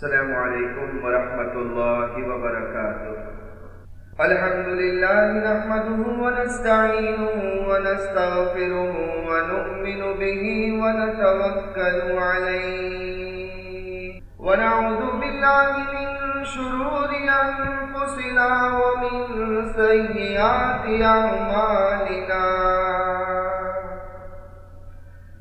السلام عليكم ورحمة الله وبركاته. الحمد لله نحمده ونستعينه ونستغفره ونؤمن به ونتوكل عليه. ونعوذ بالله من شرور أنفسنا ومن سيئات أعمالنا.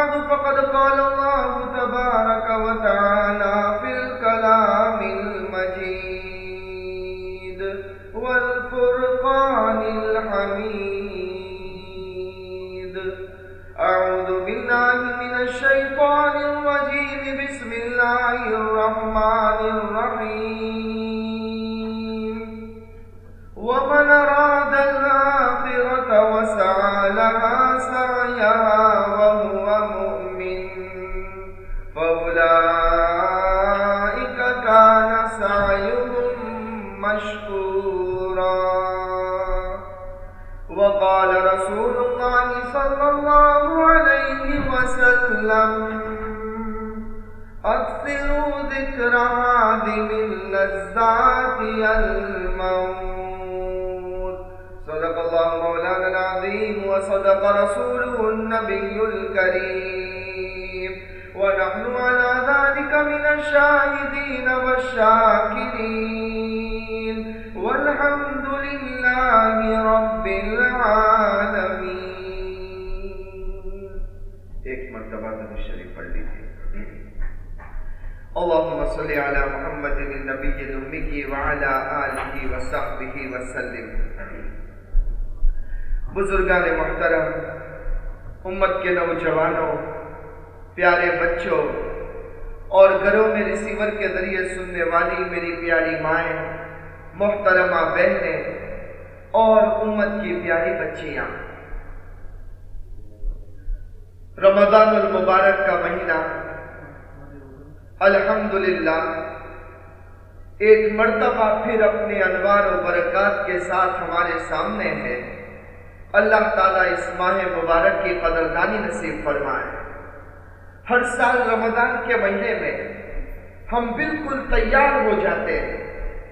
بعد فقد قال الله تبارك وتعالى في الكلام المجيد والفرقان الحميد. أعوذ بالله من الشيطان الرجيم. بسم الله الرحمن الرحيم. ومن أراد الآخرة وسعى لها سعيها وهو مؤمن. فأولئك كان سعيهم مشكورا. وقال رسول الله صلى الله عليه وسلم أكثروا ذكر هذه اللذات وصدق رسوله النبي الكريم. ونحن على ذلك من الشاهدين والشاكرين. والحمد لله رب العالمين. ایک مرتبہ درود شریف پڑھ لیجیے اللهم صل على محمد النبي الأمي وعلى آله وصحبه وسلم. بزرگان محترم، امت کے نوجوانوں، پیارے بچوں اور گھروں میں ریسیور کے ذریعے سننے والی میری پیاری مائیں، محترمہ بہنیں اور امت کی پیاری بچیاں۔ رمضان المبارک کا مہینہ، الحمدللہ، ایک مرتبہ پھر اپنے انوار و برکات کے ساتھ ہمارے سامنے ہے۔ اللہ تعالیٰ اس ماہ مبارک کی قدردانی نصیب فرمائے۔ ہر سال رمضان کے مہینے میں ہم بالکل تیار ہو جاتے ہیں۔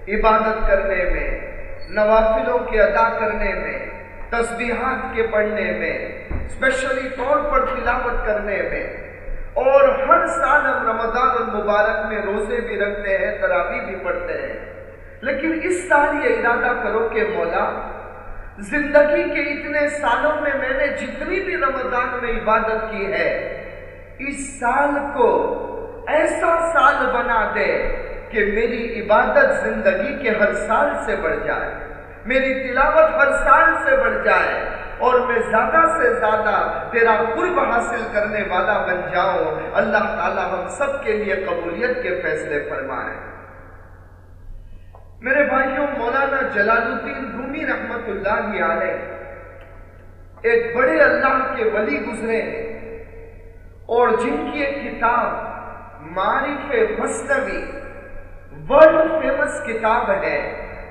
عبادت کرنے میں، نوافلوں کے ادا کرنے میں، تسبیحات کے پڑھنے میں اسپیشلی طور پر تلاوت کرنے میں۔ اور ہر سال ہم رمضان المبارک میں روزے بھی رکھتے ہیں تراوی بھی پڑھتے ہیں۔ لیکن اس سال یہ ارادہ کرو کہ مولا زندگی کے اتنے سالوں میں میں نے جتنی بھی رمضان میں عبادت کی ہے، اس سال کو ایسا سال بنا دے کہ میری عبادت زندگی کے ہر سال سے بڑھ جائے، میری تلاوت ہر سال سے بڑھ جائے اور میں زیادہ سے زیادہ تیرا قرب حاصل کرنے والا بن جاؤں۔ اللہ تعالی ہم سب کے لیے قبولیت کے فیصلے فرمائے۔ میرے بھائیوں، مولانا جلال الدین رومی رحمت اللہ علیہ ایک بڑے اللہ کے ولی گزرے اور جن کی ایک کتاب معرف مصنوی ورلڈ فیمس کتاب ہے،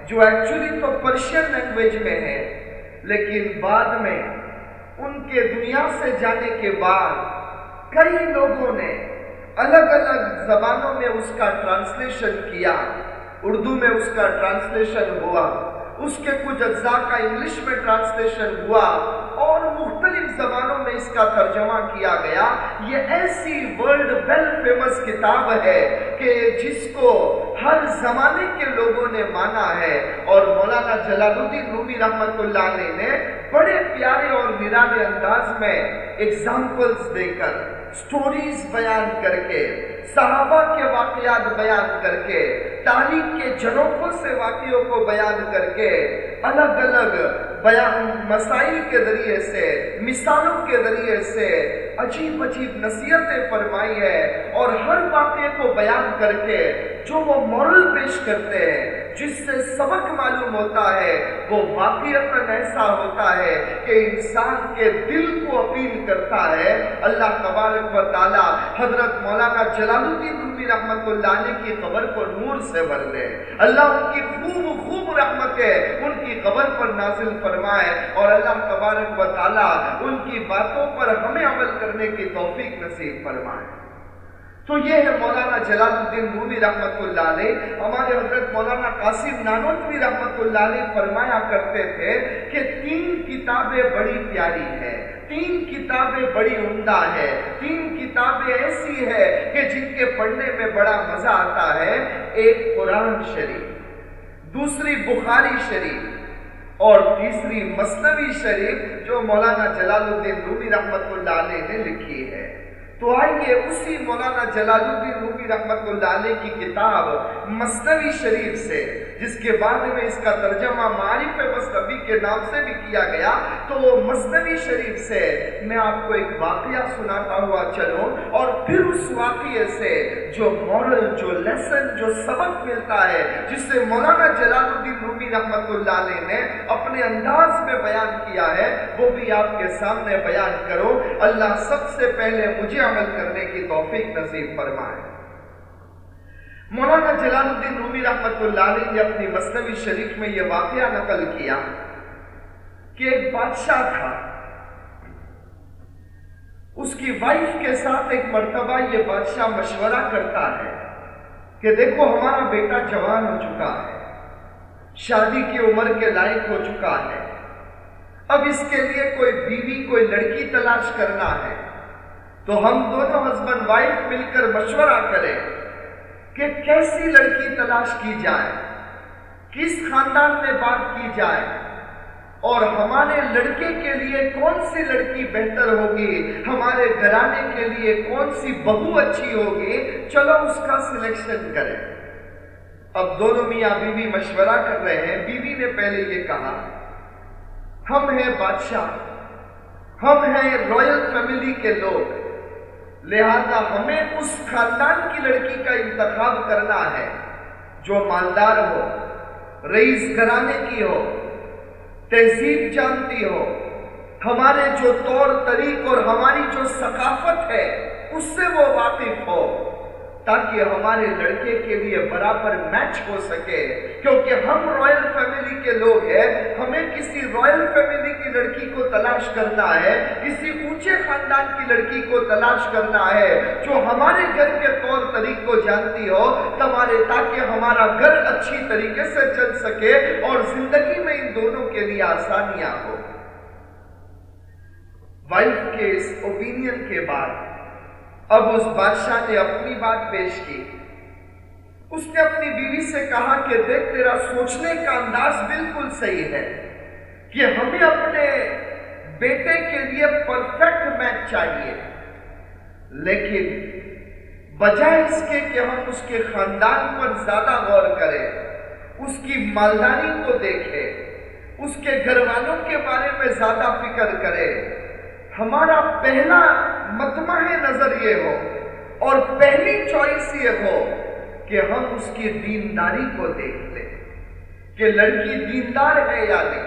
جو ایکچولی تو پرشین لینگویج میں ہے، لیکن بعد میں ان کے دنیا سے جانے کے بعد کئی لوگوں نے الگ الگ زبانوں میں اس کا ٹرانسلیشن کیا۔ اردو میں اس کا ٹرانسلیشن ہوا، اس کے کچھ اجزاء کا انگلش میں ٹرانسلیشن ہوا اور مختلف زبانوں میں اس کا ترجمہ کیا گیا۔ یہ ایسی ورلڈ ویل فیمس کتاب ہے کہ جس کو ہر زمانے کے لوگوں نے مانا ہے۔ اور مولانا جلال الدین رومی رحمت اللہ علیہ نے بڑے پیارے اور نرالے انداز میں اگزامپلز دے کر سٹوریز بیان کر کے، صحابہ کے واقعات بیان کر کے تاریخ کے جنوبوں سے واقعوں کو بیان کر کے الگ الگ بیان مسائل کے ذریعے سے، مثالوں کے ذریعے سے عجیب عجیب نصیحتیں فرمائی ہے اور ہر واقعے کو بیان کر کے جو وہ مورل پیش کرتے ہیں جس سے سبق معلوم ہوتا ہے، وہ واقعیت ایسا ہوتا ہے کہ انسان کے دل کو اپیل کرتا ہے۔ اللہ تبارک و تعالی حضرت مولانا جلال الدین رومی رحمت اللہ علیہ کی قبر کو نور سے بھر دے اللہ ان کی خوب خوب رحمت ہے ان کی قبر پر نازل فرمائے اور اللہ تبارک و تعالی ان کی باتوں پر ہمیں عمل کرنے کی توفیق نصیب فرمائے۔ تو یہ ہے مولانا جلال الدین رومی رحمت اللہ علیہ۔ ہمارے حضرت مولانا قاسم نانوتوی رحمت اللہ علیہ فرمایا کرتے تھے کہ تین کتابیں بڑی پیاری ہے تین کتابیں بڑی عمدہ ہے تین کتابیں ایسی ہے کہ جن کے پڑھنے میں بڑا مزہ آتا ہے۔ ایک قرآن شریف، دوسری بخاری شریف اور تیسری مصنوی شریف جو مولانا جلال الدین رومی رحمت اللہ علیہ نے لکھی ہے۔ تو آئیے اسی مولانا جلال الدین رومی رحمت اللہ علیہ کی کتاب مصنوی شریف سے، جس کے بعد میں اس کا ترجمہ معارف مصنوی کے نام سے بھی کیا گیا، تو وہ مصنوی شریف سے میں آپ کو ایک واقعہ سناتا ہوا چلوں اور پھر اس واقعے سے جو مورل جو لیسن جو سبق ملتا ہے جس سے مولانا جلال الدین رومی رحمت اللہ علیہ نے اپنے انداز میں بیان کیا ہے، وہ بھی آپ کے سامنے بیان کرو اللہ سب سے پہلے مجھے عمل کرنے کی توفیق نصیب فرمائے۔ مولانا جلال الدین رومی رحمت اللہ علیہ نے اپنی مصنوی شریف میں یہ واقعہ نقل کیا کہ ایک بادشاہ تھا۔ اس کی وائف کے ساتھ ایک مرتبہ یہ بادشاہ مشورہ کرتا ہے کہ دیکھو ہمارا بیٹا جوان ہو چکا ہے، شادی کی عمر کے لائق ہو چکا ہے۔ اب اس کے لیے کوئی بیوی، کوئی لڑکی تلاش کرنا ہے۔ تو ہم دونوں ہسبینڈ وائف مل کر مشورہ کریں کہ کیسی لڑکی تلاش کی جائے، کس خاندان میں بات کی جائے اور ہمارے لڑکے کے لیے کون سی لڑکی بہتر ہوگی، ہمارے گھرانے کے لیے کون سی بہو اچھی ہوگی، چلو اس کا سلیکشن کریں۔ اب دونوں میاں بیوی مشورہ کر رہے ہیں۔ بیوی نے پہلے یہ کہا، ہم ہیں بادشاہ، ہم ہیں رائل فیملی کے لوگ۔ لہذا ہمیں اس خاندان کی لڑکی کا انتخاب کرنا ہے، جو مالدار ہو، رئیس گھرانے کی ہو، تہذیب جانتی ہو، ہمارے جو طور طریق اور ہماری جو ثقافت ہے، اس سے وہ واقف ہو۔ تاکہ ہمارے لڑکے کے لیے برابر میچ ہو سکے۔ کیونکہ ہم رائل فیملی کے لوگ ہیں، ہمیں کسی رائل فیملی کی لڑکی کو تلاش کرنا ہے، کسی اونچے خاندان کی لڑکی کو تلاش کرنا ہے، جو ہمارے گھر کے طور طریق کو جانتی ہو، تمہارے تاکہ ہمارا گھر اچھی طریقے سے چل سکے اور زندگی میں ان دونوں کے لیے آسانیاں ہو وائف کے اس اوپینین کے بعد اب اس بادشاہ نے اپنی بات پیش کی۔ اس نے اپنی بیوی سے کہا کہ دیکھ، تیرا سوچنے کا انداز بالکل صحیح ہے کہ ہمیں اپنے بیٹے کے لیے پرفیکٹ میچ چاہیے۔ لیکن بجائے اس کے کہ ہم اس کے خاندان پر زیادہ غور کریں، اس کی مالداری کو دیکھیں، اس کے گھر والوں کے بارے میں زیادہ فکر کریں۔ ہمارا پہلا متمع نظر یہ ہو اور پہلی چوائس یہ ہو کہ ہم اس کی دینداری کو دیکھ لیں کہ لڑکی دیندار ہے یا نہیں،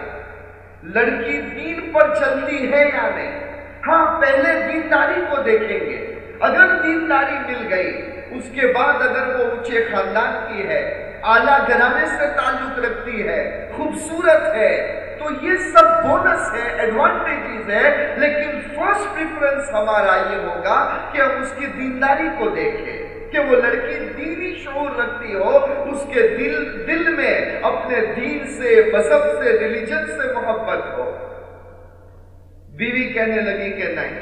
لڑکی دین پر چلتی ہے یا نہیں۔ ہاں پہلے دینداری کو دیکھیں گے۔ اگر دینداری مل گئی، اس کے بعد اگر وہ اونچے خاندان کی ہے، اعلیٰ گھرانے سے تعلق رکھتی ہے، خوبصورت ہے تو یہ سب بونس ہے ایڈوانٹیجز ہے، لیکن فرسٹ پریفرنس ہمارا یہ ہوگا کہ ہم اس کی دینداری کو دیکھیں، کہ وہ لڑکی دینی شعور رکھتی ہو، اس کے دل دل میں اپنے دین سے، مذہب سے ریلیجن سے محبت ہو۔ بیوی کہنے لگی کہ نہیں،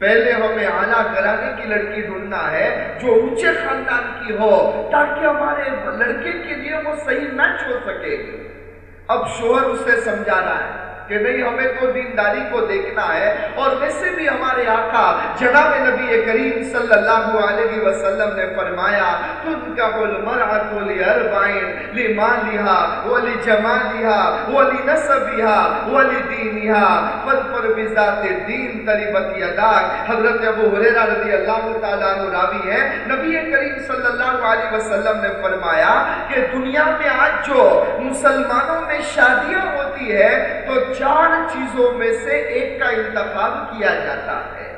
پہلے ہمیں اعلیٰ گھرانے کی لڑکی ڈھونڈنا ہے جو اونچے خاندان کی ہو، تاکہ ہمارے لڑکے کے لیے وہ صحیح میچ ہو سکے۔ اب شوہر اسے سمجھا رہا ہے۔ کہ نہیں، ہمیں تو دینداری کو دیکھنا ہے اور ویسے بھی ہمارے آقا جناب نبی کریم صلی اللہ علیہ وسلم نے فرمایا تنکہ المرعت لئربائن لمالہا ولجمالہا ولنسبہا ولدینہا فالفر بذات دین تریبت یداک. حضرت ابو حریرہ رضی اللہ تعالیٰ عنہ راوی ہے نبی کریم صلی اللہ علیہ وسلم نے فرمایا کہ دنیا میں آج جو مسلمانوں میں شادیاں ہوتی ہے تو چار چیزوں میں سے ایک کا انتخاب کیا جاتا ہے۔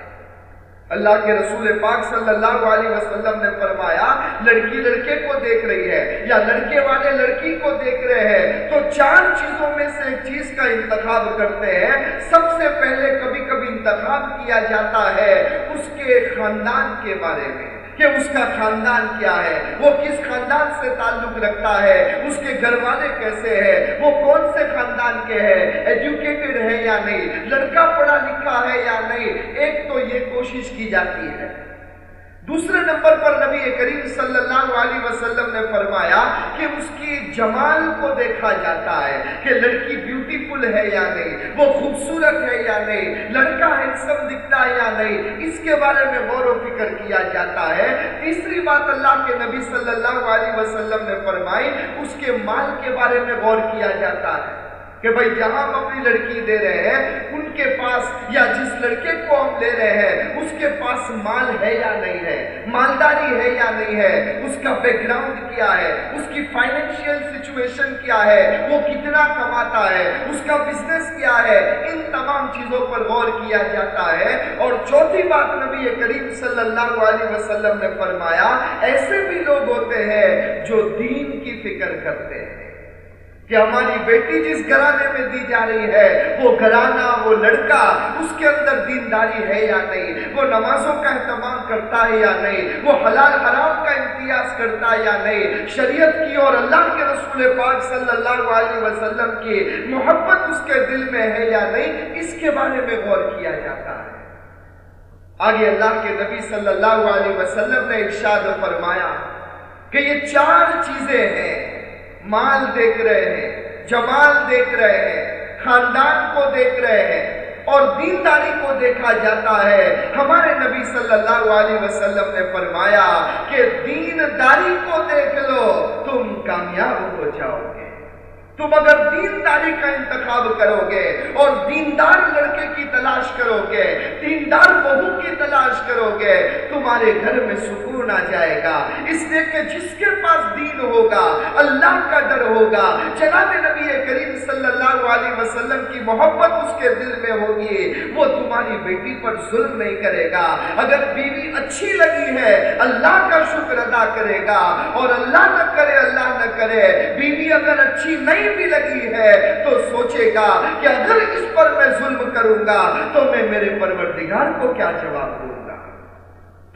اللہ کے رسول پاک صلی اللہ علیہ وسلم نے فرمایا، لڑکی لڑکے کو دیکھ رہی ہے یا لڑکے والے لڑکی کو دیکھ رہے ہیں، تو چار چیزوں میں سے ایک چیز کا انتخاب کرتے ہیں۔ سب سے پہلے کبھی کبھی انتخاب کیا جاتا ہے اس کے خاندان کے بارے میں۔ کہ اس کا خاندان کیا ہے؟ وہ کس خاندان سے تعلق رکھتا ہے؟ اس کے گھر والے کیسے ہیں؟ وہ کون سے خاندان کے ہیں ایجوکیٹڈ ہے یا نہیں، لڑکا پڑھا لکھا ہے یا نہیں، ایک تو یہ کوشش کی جاتی ہے۔ دوسرے نمبر پر نبی کریم صلی اللہ علیہ وسلم نے فرمایا کہ اس کی جمال کو دیکھا جاتا ہے کہ لڑکی بیوٹیفل ہے یا نہیں، وہ خوبصورت ہے یا نہیں، لڑکا ہینسم دکھتا ہے یا نہیں، اس کے بارے میں غور و فکر کیا جاتا ہے۔ تیسری بات اللہ کے نبی صلی اللہ علیہ وسلم نے فرمائی، اس کے مال کے بارے میں غور کیا جاتا ہے۔ کہ بھائی جہاں ہم اپنی لڑکی دے رہے ہیں، ان کے پاس یا جس لڑکے کو ہم لے رہے ہیں، اس کے پاس مال ہے یا نہیں ہے؟ مالداری ہے یا نہیں ہے؟ اس کا بیک گراؤنڈ کیا ہے؟ اس کی فائنینشیل سچویشن کیا ہے؟ وہ کتنا کماتا ہے؟ اس کا بزنس کیا ہے؟ ان تمام چیزوں پر غور کیا جاتا ہے۔ اور چوتھی بات نبی کریم صلی اللہ علیہ وسلم نے فرمایا، ایسے بھی لوگ ہوتے ہیں جو دین کی فکر کرتے ہیں۔ کہ ہماری بیٹی جس گھرانے میں دی جا رہی ہے، وہ گھرانہ، وہ لڑکا، اس کے اندر دینداری ہے یا نہیں؟ وہ نمازوں کا اہتمام کرتا ہے یا نہیں؟ وہ حلال حرام کا امتیاز کرتا ہے یا نہیں؟ شریعت کی اور اللہ کے رسول پاک صلی اللہ علیہ وسلم کی محبت اس کے دل میں ہے یا نہیں؟ اس کے بارے میں غور کیا جاتا ہے۔ آگے اللہ کے نبی صلی اللہ علیہ وسلم نے ارشاد فرمایا کہ یہ چار چیزیں ہیں۔ مال دیکھ رہے ہیں، جمال دیکھ رہے ہیں، خاندان کو دیکھ رہے ہیں اور دینداری کو دیکھا جاتا ہے۔ ہمارے نبی صلی اللہ علیہ وسلم نے فرمایا کہ دینداری کو دیکھ لو، تم کامیاب ہو جاؤ گے۔ تم اگر دینداری کا انتخاب کرو گے اور دیندار لڑکے کی تلاش کرو گے، دیندار بہو کی تلاش کرو گے، تمہارے گھر میں سکون آ جائے گا۔ اس لیے کہ جس کے پاس دین ہوگا، اللہ کا ڈر ہوگا۔ جناب نبی کریم صلی اللہ علیہ وسلم کی محبت اس کے دل میں ہوگی، وہ تمہاری بیٹی پر ظلم نہیں کرے گا۔ اگر بیوی اچھی لگی ہے، اللہ کا شکر ادا کرے گا۔ اور اللہ نہ کرے، اللہ نہ کرے۔ بیوی اگر اچھی نہیں بھی لگی ہے، تو سوچے گا کہ اگر اس پر میں ظلم کروں گا، تو میں میرے پروردگار کو کیا جواب دوں؟ گا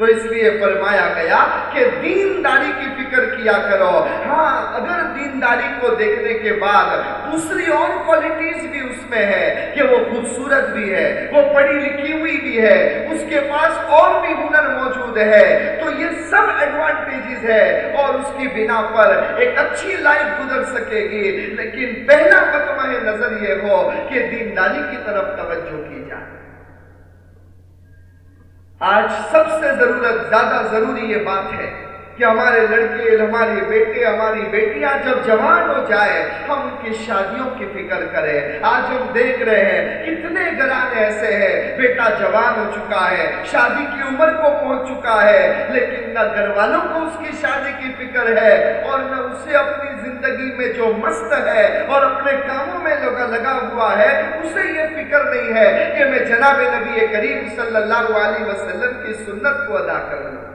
تو اس لیے فرمایا گیا کہ دینداری کی فکر کیا کرو۔ ہاں اگر دینداری کو دیکھنے کے بعد دوسری اور کوالٹیز بھی اس میں ہے کہ وہ خوبصورت بھی ہے، وہ پڑھی لکھی ہوئی بھی ہے، اس کے پاس اور بھی ہنر موجود ہے، تو یہ سب ایڈوانٹیجز ہے اور اس کی بنا پر ایک اچھی لائف گزر سکے گی۔ لیکن پہلا مطمع نظر یہ ہو کہ دینداری کی طرف توجہ کی جائے۔ آج سب سے ضرورت زیادہ ضروری یہ بات ہے کہ ہمارے لڑکے، ہمارے بیٹے، ہماری بیٹیاں جب جوان ہو جائے، ہم ان کی شادیوں کی فکر کریں۔ آج ہم دیکھ رہے ہیں، کتنے گرانے ایسے ہیں۔ بیٹا جوان ہو چکا ہے، شادی کی عمر کو پہنچ چکا ہے، لیکن نہ گھر والوں کو اس کی شادی کی فکر ہے، اور نہ اسے اپنی زندگی میں جو مست ہے اور اپنے کاموں میں لگا لگا ہوا ہے، اسے یہ فکر نہیں ہے کہ میں جناب نبی کریم صلی اللہ علیہ وسلم کی سنت کو ادا کر لوں۔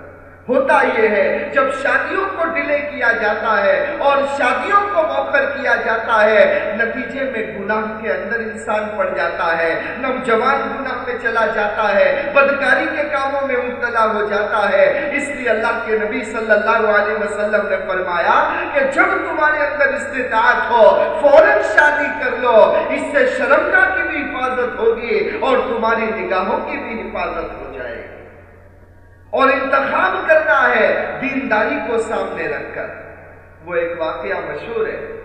ہوتا یہ ہے، جب شادیوں کو ڈیلے کیا جاتا ہے اور شادیوں کو موخر کیا جاتا ہے، نتیجے میں گناہ کے اندر انسان پڑ جاتا ہے، نوجوان گناہ میں چلا جاتا ہے، بدکاری کے کاموں میں مبتلا ہو جاتا ہے۔ اس لیے اللہ کے نبی صلی اللہ علیہ وسلم نے فرمایا کہ جب تمہارے اندر استطاعت ہو، فوراً شادی کر لو، اس سے شرمگاہ کی بھی حفاظت ہوگی اور تمہاری نگاہوں کی بھی حفاظت ہو جائے گی۔ اور انتخاب کرنا ہے دینداری کو سامنے رکھ کر۔ وہ ایک واقعہ مشہور ہے۔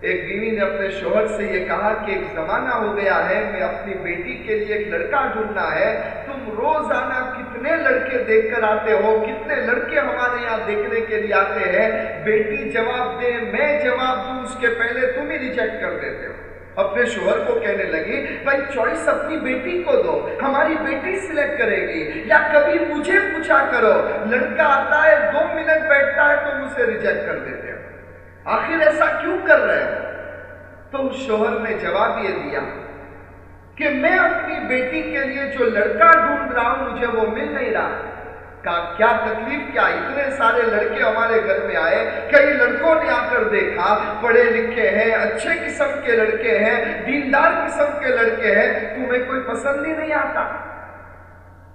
ایک بیوی نے اپنے شوہر سے یہ کہا کہ ایک زمانہ ہو گیا ہے، میں اپنی بیٹی کے لیے ایک لڑکا ڈھونڈنا ہے۔ تم روزانہ کتنے لڑکے دیکھ کر آتے ہو؟ کتنے لڑکے ہمارے یہاں دیکھنے کے لیے آتے ہیں؟ بیٹی جواب دے، میں جواب دوں، اس کے پہلے تم ہی ریجیکٹ کر دیتے ہو۔ اپنے شوہر کو کہنے لگی، بھائی چوائس اپنی بیٹی کو دو، ہماری بیٹی سلیکٹ کرے گی، یا کبھی مجھے پوچھا کرو، لڑکا آتا ہے، دو منٹ بیٹھتا ہے تو مجھے ریجیکٹ کر دیتے ہو. آخر ایسا کیوں کر رہے ہو؟ تو اس شوہر نے جواب یہ دیا کہ میں اپنی بیٹی کے لیے جو لڑکا ڈھونڈ رہا ہوں، مجھے وہ مل نہیں رہا۔ کیا تکلیف کیا؟ اتنے سارے لڑکے ہمارے گھر میں آئے، کئی لڑکوں نے آ کر دیکھا، پڑھے لکھے ہیں، اچھے قسم کے لڑکے ہیں، دیندار قسم کے لڑکے ہیں، تمہیں کوئی پسند ہی نہیں آتا؟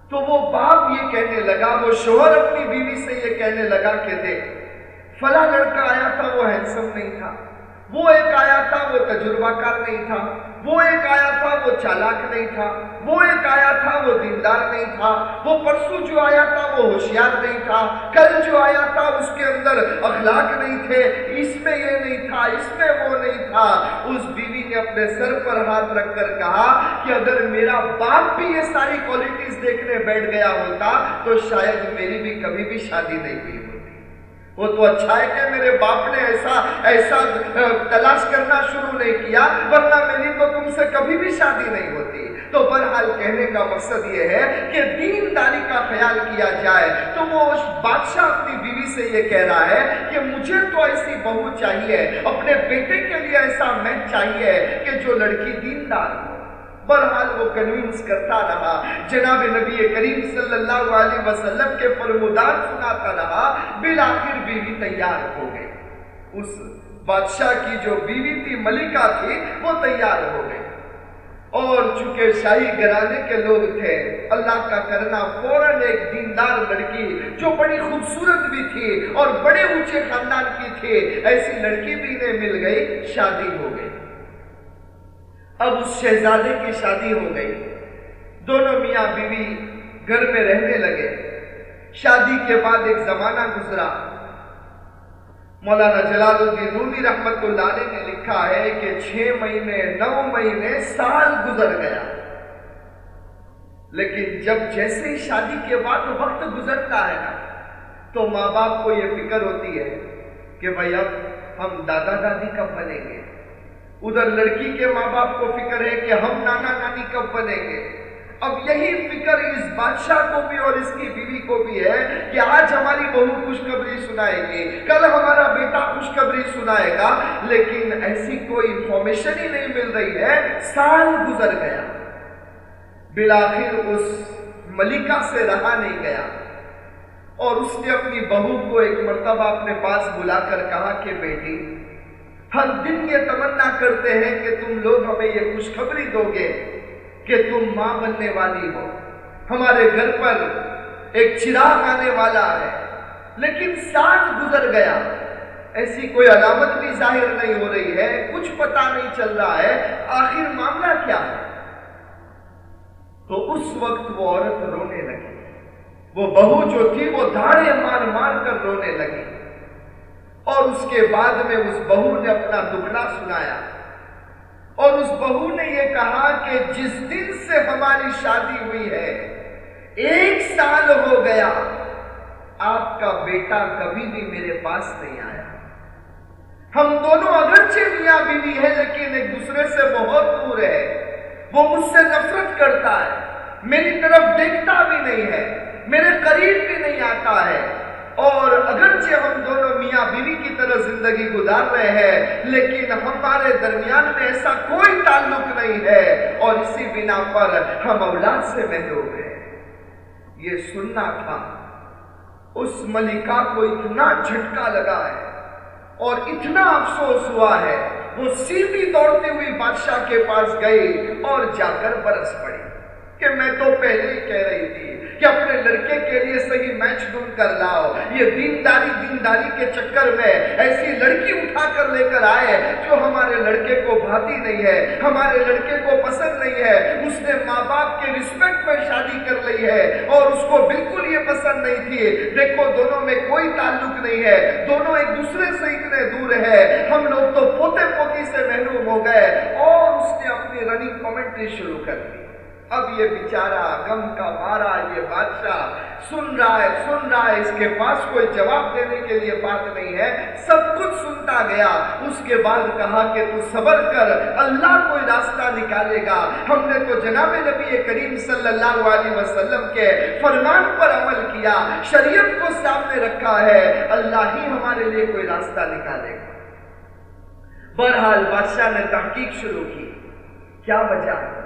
تو وہ باپ یہ کہنے لگا، وہ شوہر اپنی بیوی سے یہ کہنے لگا کہ دیکھ، فلاں لڑکا آیا تھا، وہ ہینسم نہیں تھا۔ وہ ایک آیا تھا، وہ تجربہ کار نہیں تھا، وہ ایک آیا تھا، وہ چالاک نہیں تھا، وہ ایک آیا تھا، وہ دیندار نہیں تھا، وہ پرسو جو آیا تھا، وہ ہوشیار نہیں تھا، کل جو آیا تھا، اس کے اندر اخلاق نہیں تھے، اس میں یہ نہیں تھا، اس میں وہ نہیں تھا۔ اس بیوی نے اپنے سر پر ہاتھ رکھ کر کہا کہ اگر میرا باپ بھی یہ ساری کوالٹیز دیکھنے بیٹھ گیا ہوتا تو شاید میری بھی کبھی بھی شادی نہیں ہوئی۔ وہ تو اچھا ہے کہ میرے باپ نے ایسا ایسا تلاش کرنا شروع نہیں کیا، ورنہ میری تو تم سے کبھی بھی شادی نہیں ہوتی۔ تو برحال کہنے کا مقصد یہ ہے کہ دینداری کا خیال کیا جائے۔ تو وہ اس بادشاہ اپنی بیوی سے یہ کہہ رہا ہے کہ مجھے تو ایسی بہو چاہیے، اپنے بیٹے کے لیے ایسا میچ چاہیے کہ جو لڑکی دیندار ہو۔ برحال وہ کنوینس کرتا رہا۔ جناب نبی کریم صلی اللہ علیہ وسلم کے فرمودان سناتا رہا، بالآخر بیوی تیار ہو گئی۔ اس بادشاہ کی جو بیوی تھی، ملکہ تھی، وہ تیار ہو گئی۔ اور چونکہ شاہی گرانے کے لوگ تھے، اللہ کا کرنا فوراً ایک دیندار لڑکی جو بڑی خوبصورت بھی تھی اور بڑے اونچے خاندان کی تھی، ایسی لڑکی بھی انہیں مل گئی، شادی ہو گئی۔ اب اس شہزادے کی شادی ہو گئی۔ دونوں میاں بیوی گھر میں رہنے لگے۔ شادی کے بعد ایک زمانہ گزرا۔ مولانا جلال الدین رومی رحمت اللہ علیہ نے لکھا ہے کہ چھ مہینے، نو مہینے، سال گزر گیا۔ لیکن جب جیسے ہی شادی کے بعد وقت گزرتا ہے نا، تو ماں باپ کو یہ فکر ہوتی ہے کہ بھائی اب ہم دادا دادی کب بنیں گے؟ ادھر لڑکی کے ماں باپ کو فکر ہے کہ ہم نانا نانی کب بنیں گے۔ اب یہی فکر اس بادشاہ کو بھی اور اس کی بیوی کو بھی ہے کہ آج ہماری بہو خوشخبری سنائے گی، کل ہمارا بیٹا خوشخبری سنائے گا، لیکن ایسی کوئی انفارمیشن ہی نہیں مل رہی ہے، سال گزر گیا۔ بلاخر اس ملکہ سے رہا نہیں گیا۔ اور اس نے اپنی بہو کو ایک مرتبہ اپنے پاس بلا کر کہا کہ بیٹی ہر دن یہ تمنا کرتے ہیں کہ تم لوگ ہمیں یہ خوشخبری دو گے کہ تم ماں بننے والی ہو۔ ہمارے گھر پر ایک چراغ آنے والا ہے، لیکن سال گزر گیا۔ ایسی کوئی علامت بھی ظاہر نہیں ہو رہی ہے، کچھ پتا نہیں چل رہا ہے۔ آخر معاملہ کیا ہے؟ تو اس وقت وہ عورت رونے لگی۔ وہ بہو جو تھی، وہ دھاڑے مار مار کر رونے لگی۔ اور اس کے بعد میں اس بہو نے اپنا دکھڑا سنایا۔ اور اس بہو نے یہ کہا کہ جس دن سے ہماری شادی ہوئی ہے، ایک سال ہو گیا، آپ کا بیٹا کبھی بھی میرے پاس نہیں آیا۔ ہم دونوں اگرچہ میاں بیوی ہے لیکن ایک دوسرے سے بہت دور ہے۔ وہ مجھ سے نفرت کرتا ہے۔ میری طرف دیکھتا بھی نہیں ہے۔ میرے قریب بھی نہیں آتا ہے۔ اور اگرچہ ہم دونوں میاں بیوی کی طرح زندگی گزار رہے ہیں، لیکن ہمارے درمیان میں ایسا کوئی تعلق نہیں ہے۔ اور اسی بنا پر ہم اولاد سے محروم ہیں۔ یہ سننا تھا۔ اس ملکہ کو اتنا جھٹکا لگا ہے اور اتنا افسوس ہوا ہے۔ وہ سیدھی دوڑتی ہوئی بادشاہ کے پاس گئی اور جا کر برس پڑی۔ کہ میں تو پہلے ہی کہہ رہی تھی کہ اپنے لڑکے کے لیے صحیح میچ ڈھونڈ کر لاؤ۔ یہ دینداری دینداری کے چکر میں ایسی لڑکی اٹھا کر لے کر آئے جو ہمارے لڑکے کو بھاتی نہیں ہے، ہمارے لڑکے کو پسند نہیں ہے۔ اس نے ماں باپ کے رسپیکٹ میں شادی کر لی ہے اور اس کو بالکل یہ پسند نہیں تھی۔ دیکھو، دونوں میں کوئی تعلق نہیں ہے۔ دونوں ایک دوسرے سے اتنے دور ہے ہم لوگ تو پوتے پوتی سے محروم ہو گئے اور اس نے اپنی رننگ کمنٹری شروع کر دی۔ اب یہ بیچارہ غم کا مارا یہ بادشاہ، سن رہا ہے، سن رہا ہے، اس کے پاس کوئی جواب دینے کے لیے بات نہیں ہے۔ سب کچھ سنتا گیا۔ اس کے بعد کہا کہ تو صبر کر، اللہ کوئی راستہ نکالے گا۔ ہم نے تو جناب نبی کریم صلی اللہ علیہ وسلم کے فرمان پر عمل کیا۔ شریعت کو سامنے رکھا ہے۔ اللہ ہی ہمارے لیے کوئی راستہ نکالے گا۔ بہرحال بادشاہ نے تحقیق شروع کی۔ کیا وجہ؟ ہے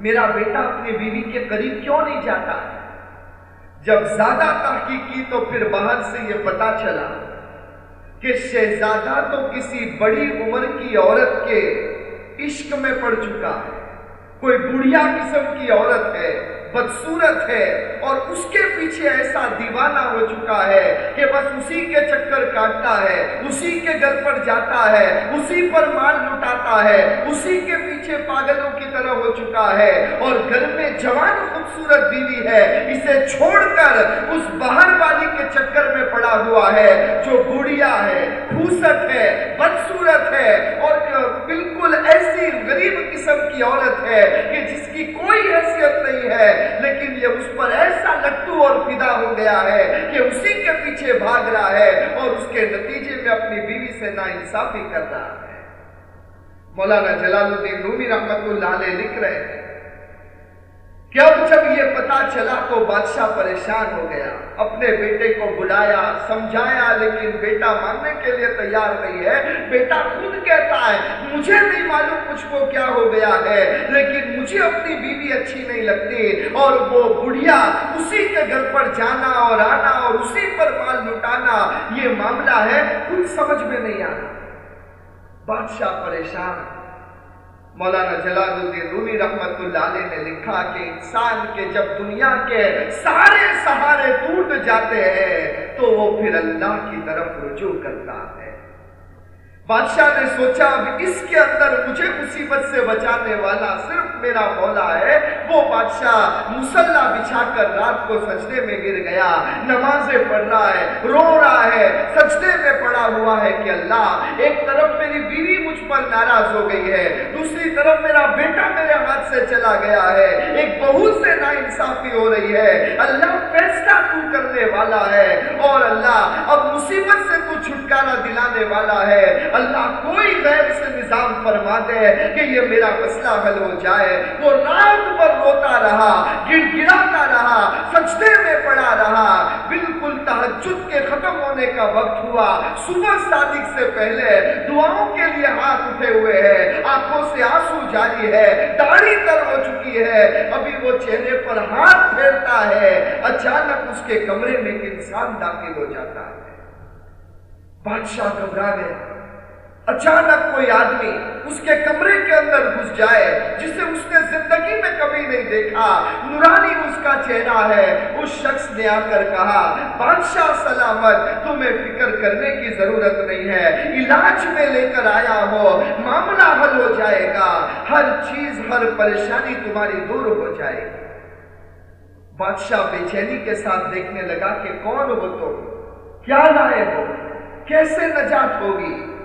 میرا بیٹا اپنی بیوی کے قریب کیوں نہیں جاتا؟ جب زیادہ تحقیق کی تو پھر باہر سے یہ پتا چلا کہ شہزادہ تو کسی بڑی عمر کی عورت کے عشق میں پڑ چکا ہے۔ کوئی بڑھیا قسم کی عورت ہے۔ بدصورت ہے اور اس کے پیچھے ایسا دیوانہ ہو چکا ہے کہ بس اسی کے چکر کاٹتا ہے، اسی کے گھر پر جاتا ہے، اسی پر مال لٹاتا ہے، اسی کے پیچھے پاگلوں کی طرح ہو چکا ہے اور گھر میں جوان خوبصورت بیوی ہے، اسے چھوڑ کر اس باہر والی کے چکر میں پڑا ہوا ہے جو بڑھیا ہے خوست ہے، بدصورت ہے اور بالکل ایسی غریب قسم کی عورت ہے کہ جس کی کوئی حیثیت نہیں ہے۔ لیکن یہ اس پر ایسا لٹو اور فدا ہو گیا ہے کہ اسی کے پیچھے بھاگ رہا ہے اور اس کے نتیجے میں اپنی بیوی سے نا انصافی کر رہا ہے۔ مولانا جلال الدین رومی رحمت اللہ علیہ لکھ رہے ہیں۔ کہ اب جب یہ پتا چلا تو بادشاہ پریشان ہو گیا۔ اپنے بیٹے کو بلایا، سمجھایا، لیکن بیٹا ماننے کے لیے تیار نہیں ہے۔ بیٹا خود کہتا ہے، مجھے نہیں معلوم کچھ کو کیا ہو گیا ہے، لیکن مجھے اپنی بیوی اچھی نہیں لگتی۔ اور وہ بڑھیا، اسی کے گھر پر جانا اور آنا اور اسی پر مال لٹانا یہ معاملہ ہے، کچھ سمجھ میں نہیں آنا بادشاہ پریشان۔ مولانا جلال الدین رومی رحمت اللہ علیہ نے لکھا کہ انسان کے جب دنیا کے سارے سہارے ٹوٹ جاتے ہیں تو وہ پھر اللہ کی طرف رجوع کرتا ہے۔ بادشاہ نے سوچا، اب اس کے اندر مجھے مصیبت سے بچانے والا صرف میرا مولا ہے۔ وہ بادشاہ مسلح بچھا کر رات کو سجدے میں گر گیا۔ نمازیں پڑھ رہا ہے، رو رہا ہے۔ سجدے میں پڑا ہوا ہے کہ اللہ، ایک طرف میری بیوی مجھ پر ناراض ہو گئی ہے، دوسری طرف میرا بیٹا میرے ہاتھ سے چلا گیا ہے۔ ایک بہت سے نا انصافی ہو رہی ہے۔ اللہ فیصلہ تو کرنے والا ہے اور اللہ اب مصیبت سے تو چھٹکارا دلانے والا ہے۔ اللہ کوئی غیر سے نظام فرما دے کہ یہ میرا مسئلہ حل ہو جائے۔ وہ رات پر روتا رہا گڑ گڑاتا رہا، سجدے میں پڑا رہا۔ بالکل تحجد کے ختم ہونے کا وقت ہوا۔ صبح صادق سے پہلے دعاؤں کے لیے ہاتھ اٹھے ہوئے ہیں۔ آنکھوں سے آنسو جاری ہے، داڑھی تر ہو چکی ہے۔ ابھی وہ چہرے پر ہاتھ پھیرتا ہے۔ اچانک اس کے کمرے میں ایک انسان داخل ہو جاتا ہے۔ بادشاہ گھبرا گیا۔ اچانک کوئی آدمی اس کے کمرے کے اندر گھس جائے، جسے اس نے زندگی میں کبھی نہیں دیکھا۔ نورانی اس کا چہرہ ہے۔ اس شخص نے آ کر کہا، بادشاہ سلامت، تمہیں فکر کرنے کی ضرورت نہیں ہے۔ علاج میں لے کر آیا ہو، معاملہ حل ہو جائے گا۔ ہر چیز، ہر پریشانی تمہاری دور ہو جائے گی۔ بادشاہ بے چینی کے ساتھ دیکھنے لگا کہ کون ہو تم؟ کیا لائے ہو؟ کیسے نجات ہوگی؟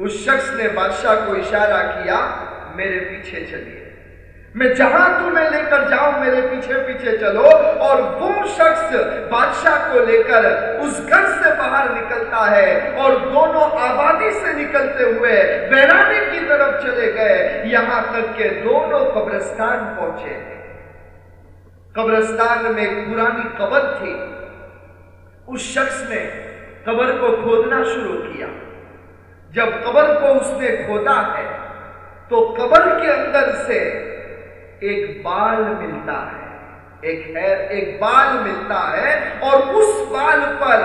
اس شخص نے بادشاہ کو اشارہ کیا، میرے پیچھے چلیے۔ میں جہاں تمہیں لے کر جاؤں، میرے پیچھے پیچھے چلو۔ اور وہ شخص بادشاہ کو لے کر اس گھر سے باہر نکلتا ہے اور دونوں آبادی سے نکلتے ہوئے ویرانے کی طرف چلے گئے۔ یہاں تک کہ دونوں قبرستان پہنچے۔ قبرستان میں ایک پرانی قبر تھی۔ اس شخص نے قبر کو کھودنا شروع کیا۔ جب قبر کو اس نے کھودا ہے، تو قبر کے اندر سے ایک بال ملتا ہے۔ ایک ایک بال ملتا ہے، اور اس بال پر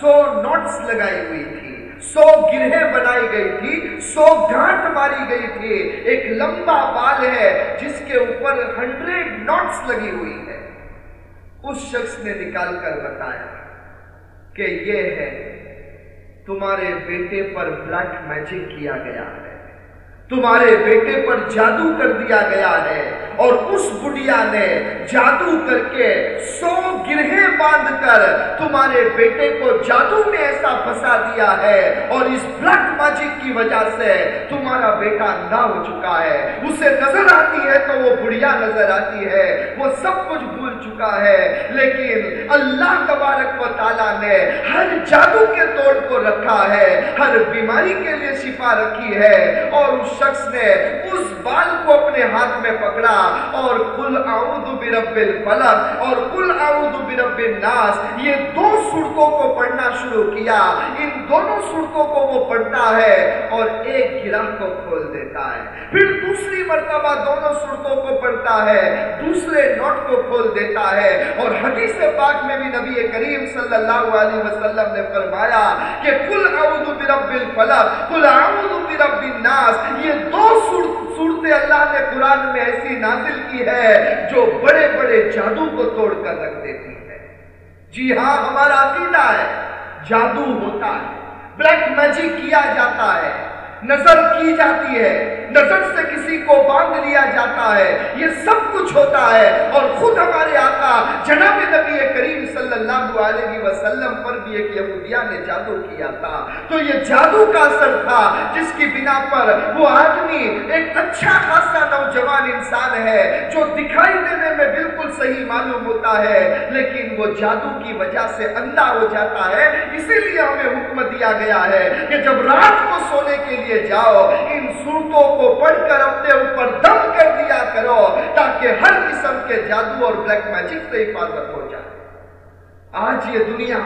سو نوٹس لگائی ہوئی تھی۔ سو گرہیں بنائی گئی تھی، سو گھانٹ ماری گئی تھی۔ ایک لمبا بال ہے، جس کے اوپر ہنڈریڈ نوٹس لگی ہوئی ہے۔ اس شخص نے نکال کر بتایا کہ یہ ہے تمہارے بیٹے پر بلیک میجک کیا گیا ہے۔ تمہارے بیٹے پر جادو کر دیا گیا ہے۔ اور اس بڑھیا نے جادو کر کے سو گرہیں باندھ کر تمہارے بیٹے کو جادو میں ایسا پھنسا دیا ہے اور اس بلیک ماجک کی وجہ سے تمہارا بیٹا اندھا ہو چکا ہے۔ اسے نظر آتی ہے تو وہ بڑھیا نظر آتی ہے۔ وہ سب کچھ بھول چکا ہے۔ لیکن اللہ تبارک و تعالیٰ نے ہر جادو کے توڑ کو رکھا ہے۔ ہر بیماری کے لیے شفا رکھی ہے۔ اور اس شخص نے اس بال کو اپنے ہاتھ میں پکڑا۔ اور کل اعوذ برب الفلق اور کل اعوذ برب الناس، یہ دو صورتوں کو پڑھنا شروع کیا۔ ان دونوں صورتوں کو وہ پڑھتا ہے اور ایک گراہ کو کھول دیتا ہے۔ پھر دوسری مرتبہ دونوں صورتوں کو پڑھتا ہے، دوسرے نوٹ کو کھول دیتا ہے۔ اور حدیث پاک میں بھی نبی کریم صلی اللہ علیہ وسلم نے فرمایا کہ کل اعوذ برب الفلق کل اعوذ برب الناس، یہ دو صورتیں اللہ نے قرآن میں ایسی نازل کی ہے جو بڑے بڑے جادو کو توڑ کر رکھ دیتی ہے۔ جی ہاں ہمارا عقیدہ ہے، جادو ہوتا ہے۔ بلیک میجک کیا جاتا ہے۔ نظر کی جاتی ہے۔ نظر سے کسی کو باندھ لیا جاتا ہے۔ یہ سب کچھ ہوتا ہے اور خود ہمارے جناب نبی کریم صلی اللہ علیہ وسلم پر بھی ایک یہودیہ نے جادو کیا تھا۔ تو یہ جادو کا اثر تھا جس کی بنا پر وہ آدمی ایک اچھا خاصا نوجوان انسان ہے جو دکھائی دینے میں بالکل صحیح معلوم ہوتا ہے، لیکن وہ جادو کی وجہ سے اندھا ہو جاتا ہے۔ اسی لیے ہمیں حکم دیا گیا ہے کہ جب رات کو سونے کے لیے جاؤ، ان صورتوں کو پڑھ کر اپنے اوپر دم کر دیا کرو تاکہ ہر قسم کے جادو اور بلیک میجک سے حفاظت ہو جائے آج یہ دنیا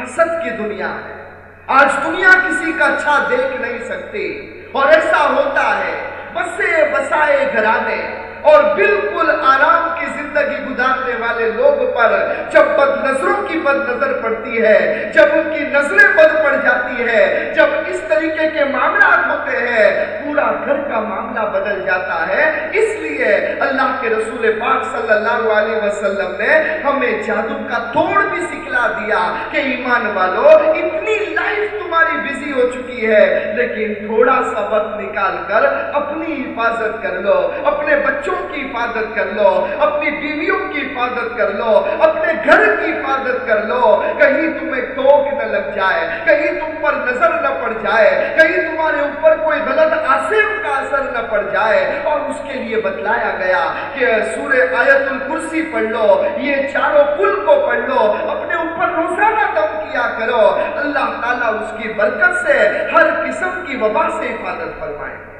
حسد کی دنیا ہے۔ آج دنیا کسی کا اچھا دیکھ نہیں سکتی اور ایسا ہوتا ہے، بسے بسائے گھرانے۔ اور بالکل آرام کی زندگی گزارنے والے لوگ پر جب بد نظروں کی بد نظر پڑتی ہے، جب ان کی نظریں بد پڑ جاتی ہے، جب اس طریقے کے معاملات ہوتے ہیں، پورا گھر کا معاملہ بدل جاتا ہے۔ اس لیے اللہ کے رسول پاک صلی اللہ علیہ وسلم نے ہمیں جادو کا توڑ بھی سکھلا دیا کہ ایمان والو، اتنی لائف تمہاری بزی ہو چکی ہے، لیکن تھوڑا سا وقت نکال کر اپنی حفاظت کر لو، اپنے بچوں بچوں کی حفاظت کر لو، اپنی بیویوں کی حفاظت کر لو، اپنے گھر کی حفاظت کر لو۔ کہیں تمہیں ٹوک نہ لگ جائے، کہیں تم پر نظر نہ پڑ جائے، کہیں تمہارے اوپر کوئی غلط آصف کا اثر نہ پڑ جائے۔ اور اس کے لیے بتلایا گیا کہ سورہ آیت الکرسی پڑھ لو، یہ چاروں کل کو پڑھ لو، اپنے اوپر روزانہ دم کیا کرو۔ اللہ تعالیٰ اس کی برکت سے ہر قسم کی وبا سے حفاظت فرمائے۔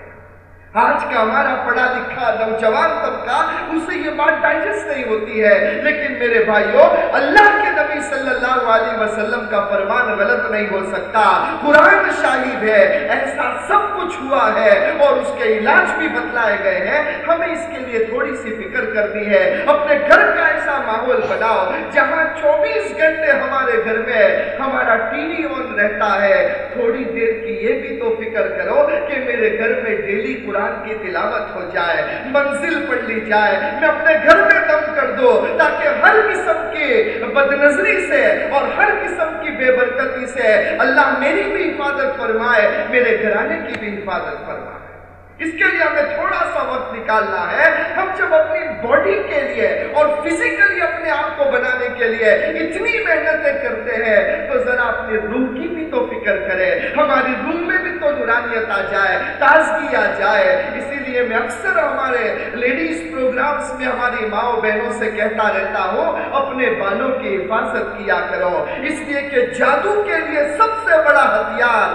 آج کا ہمارا پڑھا لکھا نوجوان طبقہ اسے یہ بات ڈائجسٹ نہیں ہوتی ہے، لیکن میرے بھائیوں اللہ کے نبی صلی اللہ علیہ وسلم کا فرمان غلط نہیں ہو سکتا۔ قرآن شاہد ہے، ایسا سب کچھ ہوا ہے اور اس کے علاج بھی بتلائے گئے ہیں۔ ہمیں اس کے لیے تھوڑی سی فکر کرنی ہے۔ اپنے گھر کا ایسا ماحول بناؤ جہاں چوبیس گھنٹے ہمارے گھر میں ہمارا ٹی وی آن رہتا ہے۔ تھوڑی دیر کی یہ بھی تو فکر کرو کہ میرے گھر میں ڈیلی قرآن قرآن کی تلاوت ہو جائے، منزل پڑھ لی جائے، میں اپنے گھر میں دم کر دو تاکہ ہر قسم کی بد نظری سے اور ہر قسم کی بے برکتی سے اللہ میری بھی حفاظت فرمائے، میرے گھرانے کی بھی حفاظت فرمائے۔ اس کے لیے ہمیں تھوڑا سا وقت نکالنا ہے۔ ہم جب اپنی باڈی کے لیے اور فزیکلی اپنے آپ کو بنانے کے لیے اتنی محنتیں کرتے ہیں، تو ذرا اپنے روح کی بھی تو فکر کرے ہماری روح میں بھی تو نورانیت آ جائے، تازگی آ جائے۔ اسی لیے میں اکثر ہمارے لیڈیز پروگرامز میں ہماری ماں بہنوں سے کہتا رہتا ہوں، اپنے بالوں کی حفاظت کیا کرو۔ اس لیے کہ جادو کے لیے سب سے بڑا ہتھیار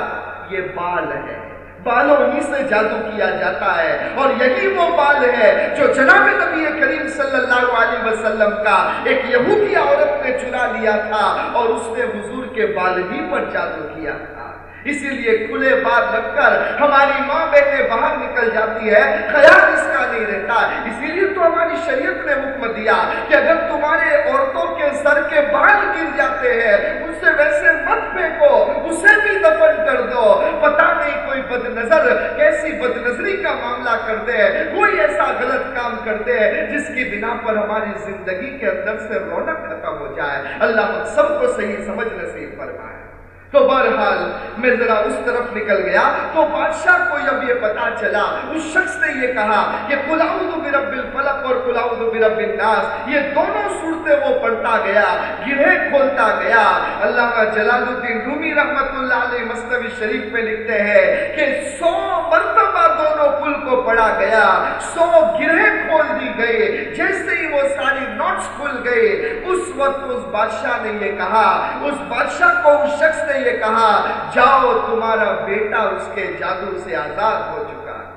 یہ بال ہے۔ بالوں ہی سے جادو کیا جاتا ہے اور یہی وہ بال ہے جو جناب نبی کریم صلی اللہ علیہ وسلم کا ایک یہودی عورت نے چرا لیا تھا اور اس نے حضور کے بال ہی پر جادو کیا تھا۔ اسی لیے کھلے بار رکھ کر ہماری ماں بہنیں باہر نکل جاتی ہے، خیال اس کا نہیں رہتا۔ اسی لیے تو ہماری شریعت نے حکم دیا کہ اگر تمہارے عورتوں کے سر کے بال گر جاتے ہیں، ان سے ویسے مت پھینکو، اسے بھی دفن کر دو۔ پتا نہیں کوئی بد نظر کیسی بد نظری کا معاملہ کر دے کوئی ایسا غلط کام کر دے جس کی بنا پر ہماری زندگی کے اندر سے رونق ختم ہو جائے۔ اللہ سب کو صحیح سمجھ نصیب فرمائے۔ تو بہرحال میں ذرا اس طرف نکل گیا تو بادشاہ کو جب یہ پتا چلا، اس شخص نے یہ کہا کہ کلاؤد برب الفلق اور کلاؤد برب الناس، یہ دونوں صورتیں وہ پڑھتا گیا گرہ کھولتا گیا۔ اللہ کا جلال الدین رومی رحمت اللہ علیہ مصنوی شریف میں لکھتے ہیں کہ سو مرتبہ دونوں کل کو پڑھا گیا، سو گرہ کھول دی گئے، جیسے ہی وہ ساری نوٹس کھل گئے، اس وقت اس بادشاہ نے یہ کہا، اس بادشاہ کو اس شخص نے یہ کہا، جاؤ، تمہارا بیٹا اس کے جادو سے آزاد ہو چکا ہے.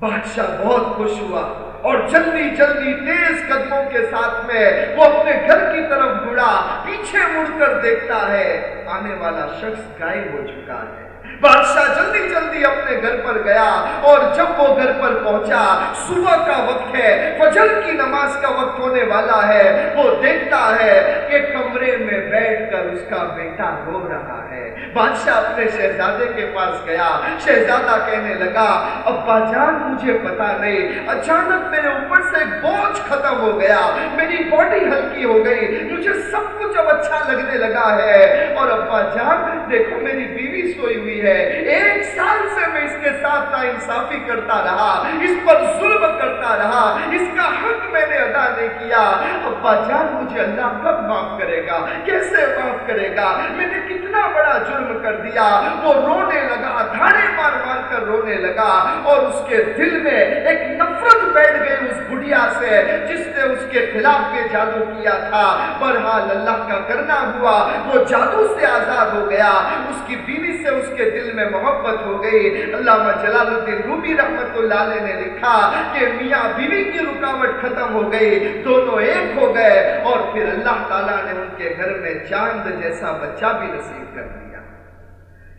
بادشاہ بہت خوش ہوا اور جلدی جلدی تیز قدموں کے ساتھ میں وہ اپنے گھر کی طرف مڑا پیچھے مڑ کر دیکھتا ہے، آنے والا شخص غائب ہو چکا ہے۔ بادشاہ جلدی جلدی اپنے گھر پر گیا اور جب وہ گھر پر پہنچا، صبح کا وقت ہے، فجر کی نماز کا وقت ہونے والا ہے، وہ دیکھتا ہے کہ کمرے میں بیٹھ کر اس کا بیٹا رو رہا ہے۔ بادشاہ اپنے شہزادے کے پاس گیا۔ شہزادہ کہنے لگا، ابا جان، مجھے پتا نہیں۔ اچانک میرے اوپر سے بوجھ ختم ہو گیا۔ میری باڈی ہلکی ہو گئی۔ مجھے سب کچھ اب اچھا لگنے لگا ہے۔ اور ابا جان، دیکھو میری بیوی سوئی ہوئی ہے۔ ایک سال سے میں اس کے ساتھ نا انصافی کرتا رہا۔ اس پر ظلم کرتا رہا۔ اس کا حق میں نے ادا نہیں کیا۔ ابا جان، مجھے اللہ کب معاف کرے گا؟ کیسے معاف معاف کرے گا۔ میں نے کتنا بڑا جرم کر دیا۔ وہ رونے لگا، دھاڑے مار مار کر رونے لگا اور اس کے دل میں ایک نفرت بیٹھ گئی اس بڑھیا سے، جس نے اس کے خلاف کے جادو کیا تھا۔ برحال اللہ کا کرنا ہوا، وہ جادو سے آزاد ہو گیا۔ اس کی بیوی سے اس کے دل میں محبت ہو گئی۔ علامہ جلال الدین روبی رحمت اللہ علیہ نے لکھا کہ میاں بیوی کی رکاوٹ ختم ہو گئی، دونوں ایک ہو گئے اور پھر اللہ تعالیٰ نے ان کے گھر میں جان چاند جیسا بچہ بھی نصیب کر دیا۔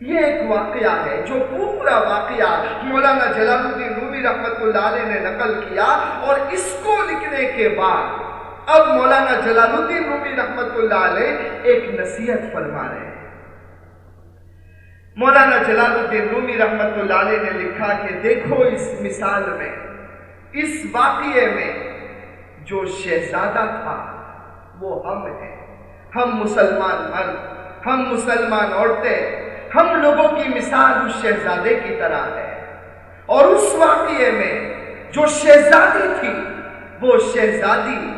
یہ ایک واقعہ ہے جو پورا واقعہ مولانا جلال الدین روبی رحمت اللہ علیہ نے نقل کیا اور اس کو لکھنے کے بعد اب مولانا جلال الدین روبی رحمت اللہ علیہ ایک نصیحت فرما رہے ہیں۔ مولانا جلال الدین رومی رحمت اللہ علیہ نے لکھا کہ دیکھو اس مثال میں، اس واقعے میں جو شہزادہ تھا، وہ ہم ہیں۔ ہم مسلمان مرد ہم مسلمان عورتیں، ہم لوگوں کی مثال اس شہزادے کی طرح ہے۔ اور اس واقعے میں جو شہزادی تھی، وہ شہزادی،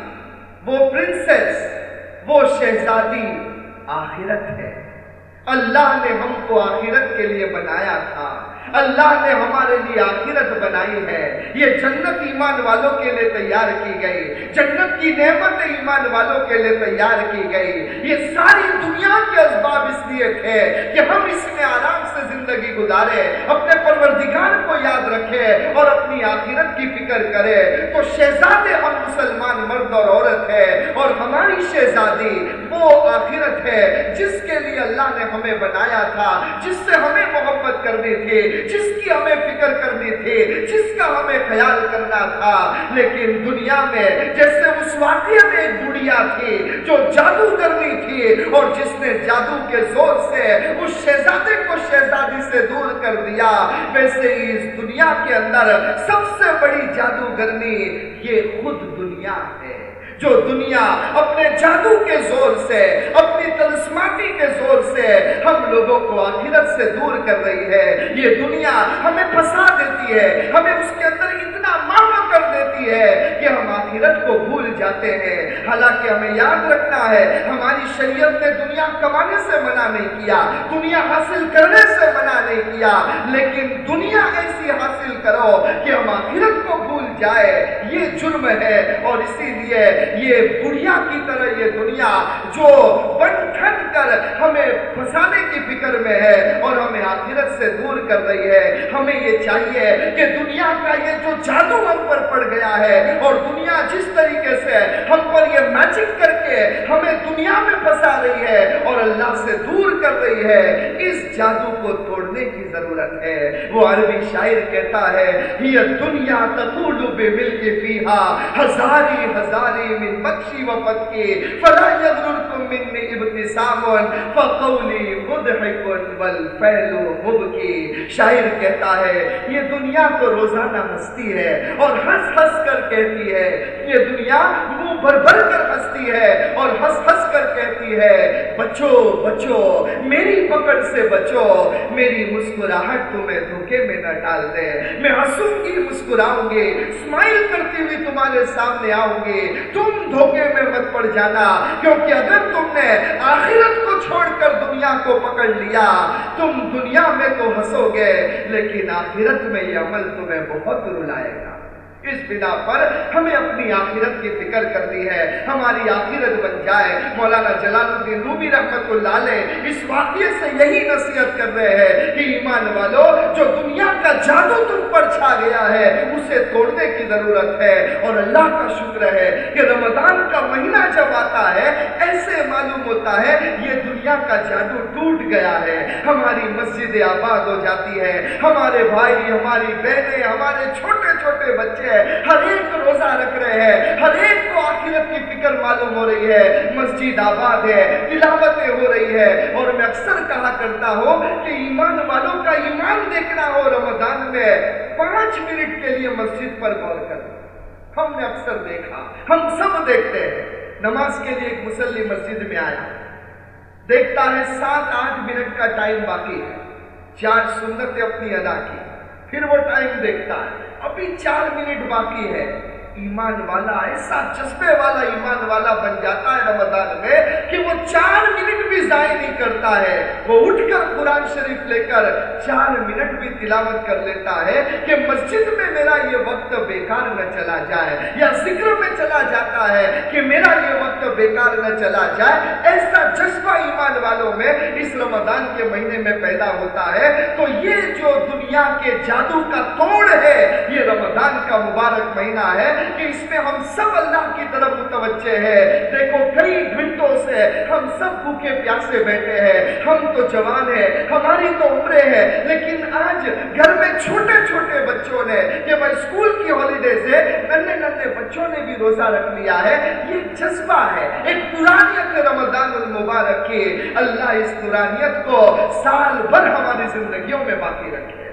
وہ پرنسس، وہ شہزادی آخرت ہے۔ اللہ نے ہم کو آخرت کے لیے بنایا تھا۔ اللہ نے ہمارے لیے آخرت بنائی ہے۔ یہ جنت ایمان والوں کے لیے تیار کی گئی۔ جنت کی نعمت ایمان والوں کے لیے تیار کی گئی۔ یہ ساری دنیا کے اسباب اس لیے تھے کہ ہم اس میں آرام سے زندگی گزارے، اپنے پروردگار کو یاد رکھے اور اپنی آخرت کی فکر کرے۔ تو شہزادے ہم مسلمان مرد اور عورت ہے اور ہماری شہزادی وہ آخرت ہے جس کے لیے اللہ نے ہمیں بنایا تھا، جس سے ہمیں محبت کرنی تھی۔ جس کی ہمیں فکر کرنی تھی، جس کا ہمیں خیال کرنا تھا، لیکن دنیا میں جیسے اس واقعے میں ایک بڑھیا تھی جو جادو کرنی تھی اور جس نے جادو کے زور سے اس شہزادے کو شہزادی سے دور کر دیا، ویسے ہی اس دنیا کے اندر سب سے بڑی جادوگرنی یہ خود دنیا ہے۔ جو دنیا اپنے جادو کے زور سے، اپنی تلسماتی کے زور سے ہم لوگوں کو آخرت سے دور کر رہی ہے۔ یہ دنیا ہمیں پھنسا دیتی ہے، ہمیں اس کے اندر اتنا ماما کر دیتی ہے کہ ہم آخرت کو بھول جاتے ہیں۔ حالانکہ ہمیں یاد رکھنا ہے، ہماری شریعت نے دنیا کمانے سے منع نہیں کیا، دنیا حاصل کرنے سے منع نہیں کیا۔ لیکن دنیا ایسی حاصل کرو کہ ہم آخرت کو بھول جائے۔ یہ جرم ہے اور اسی لیے یہ بڑھیا کی طرح یہ دنیا جو بن ٹھن کر ہمیں پھنسانے کی فکر میں ہے اور ہمیں آخرت سے دور کر رہی ہے۔ ہمیں یہ چاہیے کہ دنیا کا یہ جو جادو ہم پر پڑ گیا ہے اور دنیا جس طریقے سے ہم پر یہ میچنگ کر کے ہمیں دنیا میں پھنسا رہی ہے اور اللہ سے دور کر رہی ہے، اس جادو کو توڑنے کی ضرورت ہے۔ وہ عربی شاعر کہتا ہے یہ دنیا تقول بے مل کے فیہا، ہزاری ہزاری من بخشی و پتکی فلا یغررکم منی ابتسامن فقولی مدحکن والفعل مبکی شاعر کہتا ہے، یہ دنیا تو روزانہ ہستی ہے اور ہنس ہنس کر کہتی ہے، یہ دنیا منہ بھر بھر کر ہستی ہے اور ہنس ہنس کر کہتی ہے، بچو بچو، میری پکڑ سے بچو، میری مسکراہٹ تمہیں دھوکے میں نہ ڈال دے۔ میں ہنسوں گی، مسکراؤں گی اسمائل کرتی ہوئی تمہارے سامنے آؤں گی۔ تم دھوکے میں مت پڑ جانا، کیونکہ اگر تم نے آج آخرت کو چھوڑ کر دنیا کو پکڑ لیا۔ تم دنیا میں تو ہنسو گے، لیکن آخرت میں یہ عمل تمہیں بہت رلائے گا۔ اس بنا پر ہمیں اپنی آخرت کی فکر کرنی ہے۔ ہماری آخرت بن جائے۔ مولانا جلال الدین روبی رحمت اللہ علیہ اس واقعے سے یہی نصیحت کر رہے ہیں کہ ایمان والو، جو دنیا کا جادو تم پر چھا گیا ہے، اسے توڑنے کی ضرورت ہے۔ اور اللہ کا شکر ہے کہ رمضان کا مہینہ جب آتا ہے، ایسے معلوم ہوتا ہے، یہ دنیا دنیا کا جادو ٹوٹ گیا ہے۔ ہماری مسجد آباد ہو جاتی ہے ہمارے بھائی، ہماری بہنیں، ہمارے چھوٹے چھوٹے بچے ہر ایک روزہ رکھ رہے ہیں۔ ہر ایک کو آخرت کی فکر معلوم ہو رہی ہے۔ مسجد آباد ہے، تلاوتیں ہو رہی ہے اور میں اکثر کہا کرتا ہوں کہ ایمان والوں کا ایمان دیکھنا ہو رمضان میں، پانچ منٹ کے لیے مسجد پر غور کر۔ ہم نے اکثر دیکھا، ہم سب دیکھتے ہیں۔ نماز کے لیے ایک مسلی مسجد میں آیا دیکھتا ہے سات آٹھ منٹ کا ٹائم باقی ہے۔ چار سنتیں اپنی ادا کی، پھر وہ ٹائم دیکھتا ہے۔ ابھی چار منٹ باقی ہے۔ ایمان والا ایسا جذبے والا ایمان والا بن جاتا ہے رمضان میں کہ وہ چار منٹ بھی ضائع نہیں کرتا ہے۔ وہ اٹھ کر قرآن شریف لے کر چار منٹ بھی تلاوت کر لیتا ہے کہ مسجد میں میرا یہ وقت بیکار نہ چلا جائے یا ذکر میں چلا جاتا ہے کہ میرا یہ وقت بیکار نہ چلا جائے۔ ایسا جذبہ ایمان والوں میں اس رمضان کے مہینے میں پیدا ہوتا ہے۔ تو یہ جو دنیا کے جادو کا توڑ ہے، یہ رمضان کا مبارک مہینہ ہے۔ کہ اس میں ہم سب اللہ کی طرف متوجہ ہے دیکھو، کئی گھنٹوں سے ہم سب بھوکے پیاسے بیٹھے ہیں۔ ہم تو جوان ہیں، ہماری تو عمریں ہیں۔ لیکن آج گھر میں چھوٹے چھوٹے بچوں نے کہ میں اسکول کی ہالیڈے سے ننے ننے بچوں نے بھی روزہ رکھ لیا ہے۔ یہ جذبہ ہے، ایک قرآنیت رمضان المبارک کی۔ اللہ اس قرآنیت کو سال بھر ہماری زندگیوں میں باقی رکھے۔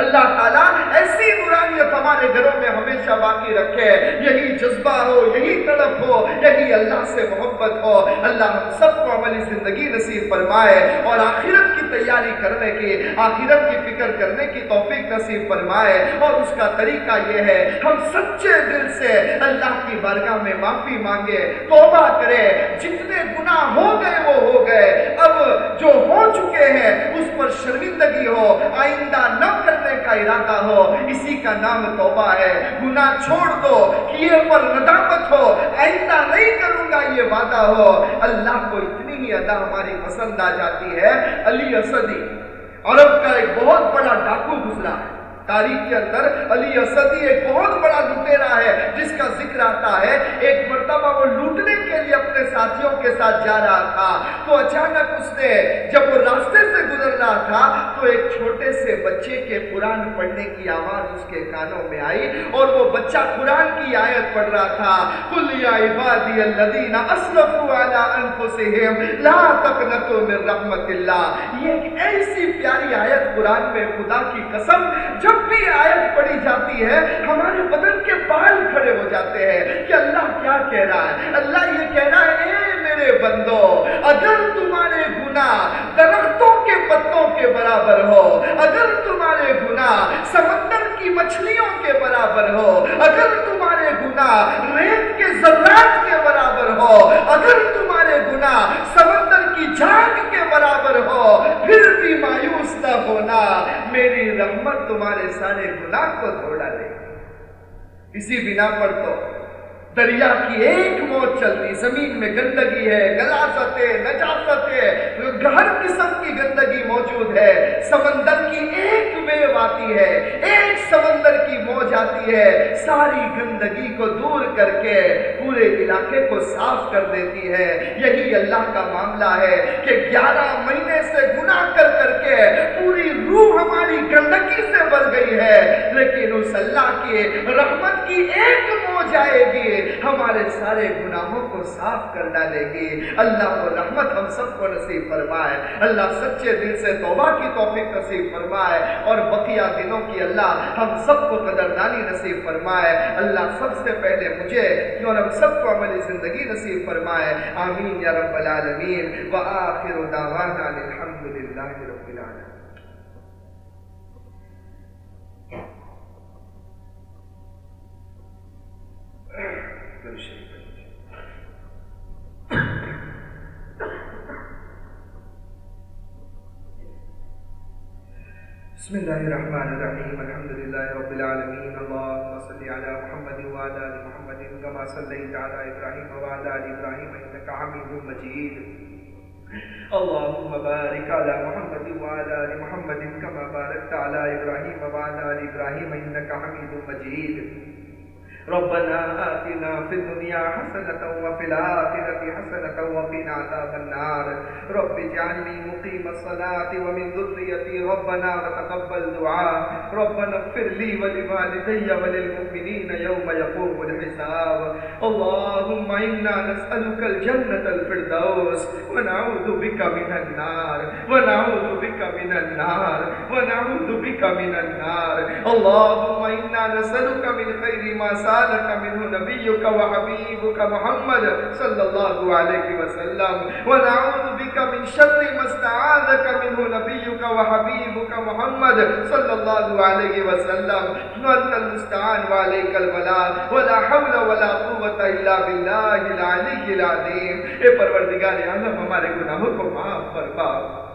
اللہ تعالیٰ ایسی نورانیت ہمارے گھروں میں ہمیشہ باقی رکھے۔ یہی جذبہ ہو، یہی تڑپ ہو، یہی اللہ سے محبت ہو۔ اللہ ہم سب کو عملی زندگی نصیب فرمائے اور آخرت کی تیاری کرنے کی، آخرت کی فکر کرنے کی توفیق نصیب فرمائے۔ اور اس کا طریقہ یہ ہے، ہم سچے دل سے اللہ کی بارگاہ میں معافی مانگے، توبہ کرے۔ جتنے گناہ ہو گئے، وہ ہو گئے۔ اب جو ہو چکے ہیں، اس پر شرمندگی ہو، آئندہ نہ کرنے کرنے کا ارادہ ہو، اسی کا نام توبہ ہے۔ گناہ چھوڑ دو، کیے پر ندامت ہو۔ آئندہ نہیں کروں گا یہ وعدہ ہو۔ اللہ کو اتنی ہی ادا ہماری پسند آ جاتی ہے، علی اسدی۔ عرب کا ایک بہت بڑا ڈاکو گزرا ہے تاریخ کے اندر علی اسدی ایک بہت بڑا لٹیرا ہے، جس کا ذکر آتا ہے ایک مرتبہ وہ لوٹنے کے لیے اپنے ساتھیوں کے ساتھ جا رہا تھا۔ تو اچانک اس نے جب وہ راستے سے گزر رہا تھا، تو ایک چھوٹے سے بچے کے قرآن پڑھنے کی آواز اس کے کانوں میں آئی اور وہ بچہ قرآن کی آیت پڑھ رہا تھا۔ قل یا عبادی الذین اسرفوا علی انفسہم لا تقنطوا من رحمت اللہ۔ یہ ایک ایسی پیاری آیت قرآن میں خدا کی قسم، جب بھی آیت پڑھی جاتی ہے، ہمارے بدن کے بال کھڑے ہو جاتے ہیں کہ اللہ کیا کہہ رہا ہے؟ اللہ یہ کہہ رہا ہے، اے میرے بندو، اگر تمہارے گناہ درختوں کے پتوں کے برابر ہو، اگر تمہارے گناہ سمندر کی مچھلیوں کے برابر ہو، اگر تمہارے گناہ ریت کے ذرات کے برابر ہو، اگر تمہارے گناہ سمندر کی جان کے برابر ہو، پھر بھی مایوس نہ ہونا۔ میری رحمت تمہارے سارے گناہ کو دھوڑا لے اسی بنا پر تو دریا کی ایک موت چلتی، زمین میں گندگی ہے غلاظت ہے نجاست ہے ہر قسم کی گندگی موجود ہے۔ سمندر کی ایک ویو آتی ہے، ایک سمندر کی موج آتی ہے۔ ساری گندگی کو دور کر کے پورے علاقے کو صاف کر دیتی ہے۔ یہی اللہ کا معاملہ ہے کہ گیارہ مہینے سے گناہ کر کر کے پوری روح ہماری گندگی سے بھر گئی ہے، لیکن اس اللہ کی رحمت کی ایک موج ہو جائے گی۔ ہمارے سارے گناہوں کو صاف کر ڈالے گی اللہ کو رحمت ہم سب کو نصیب فرمائے۔ اللہ سچے دل سے توبہ کی توفیق نصیب فرمائے۔ اور بقیہ دنوں کی اللہ ہم سب کو قدردانی نصیب فرمائے۔ اللہ سب سے پہلے مجھے کیوں ہم سب کو عملی زندگی نصیب فرمائے۔ آمین یا رب العالمین۔ وآخر دعوانا الحمدللہ رب العالمین۔ بسم الله الرحمن الرحيم الحمد لله رب العالمين اللهم صل على محمد وعلى ال محمد كما صليت على ابراهيم وعلى ال ابراهيم انك حميد مجيد اللهم بارك على محمد وعلى ال محمد كما باركت على ابراهيم وعلى ال ابراهيم انك حميد مجيد ربنا آتنا في الدنيا حسنة وفي الآخرة حسنة وقنا عذاب النار. رب اجعلني مقيم الصلاة ومن ذريتي ربنا وتقبل دعاء. ربنا اغفر لي ولوالدي وللمؤمنين يوم يقوم الحساب. اللهم إنا نسألك الجنة الفردوس ونعوذ بك من النار. ونعوذ بك من النار. ونعوذ بك من النار. اللهم إنا نسألك من خير ما سألك منه نبيك وحبيبك محمد صلى الله عليه وسلم. ونعوذ بك من شر ما استعاذك منه نبيك وحبيبك محمد صلى الله عليه وسلم. وأنت المستعان وعليك البلاء ولا حول ولا قوة إلا بالله العلي العظيم. اے پروردگار عالم ہمارے گناہوں کو معاف فرما.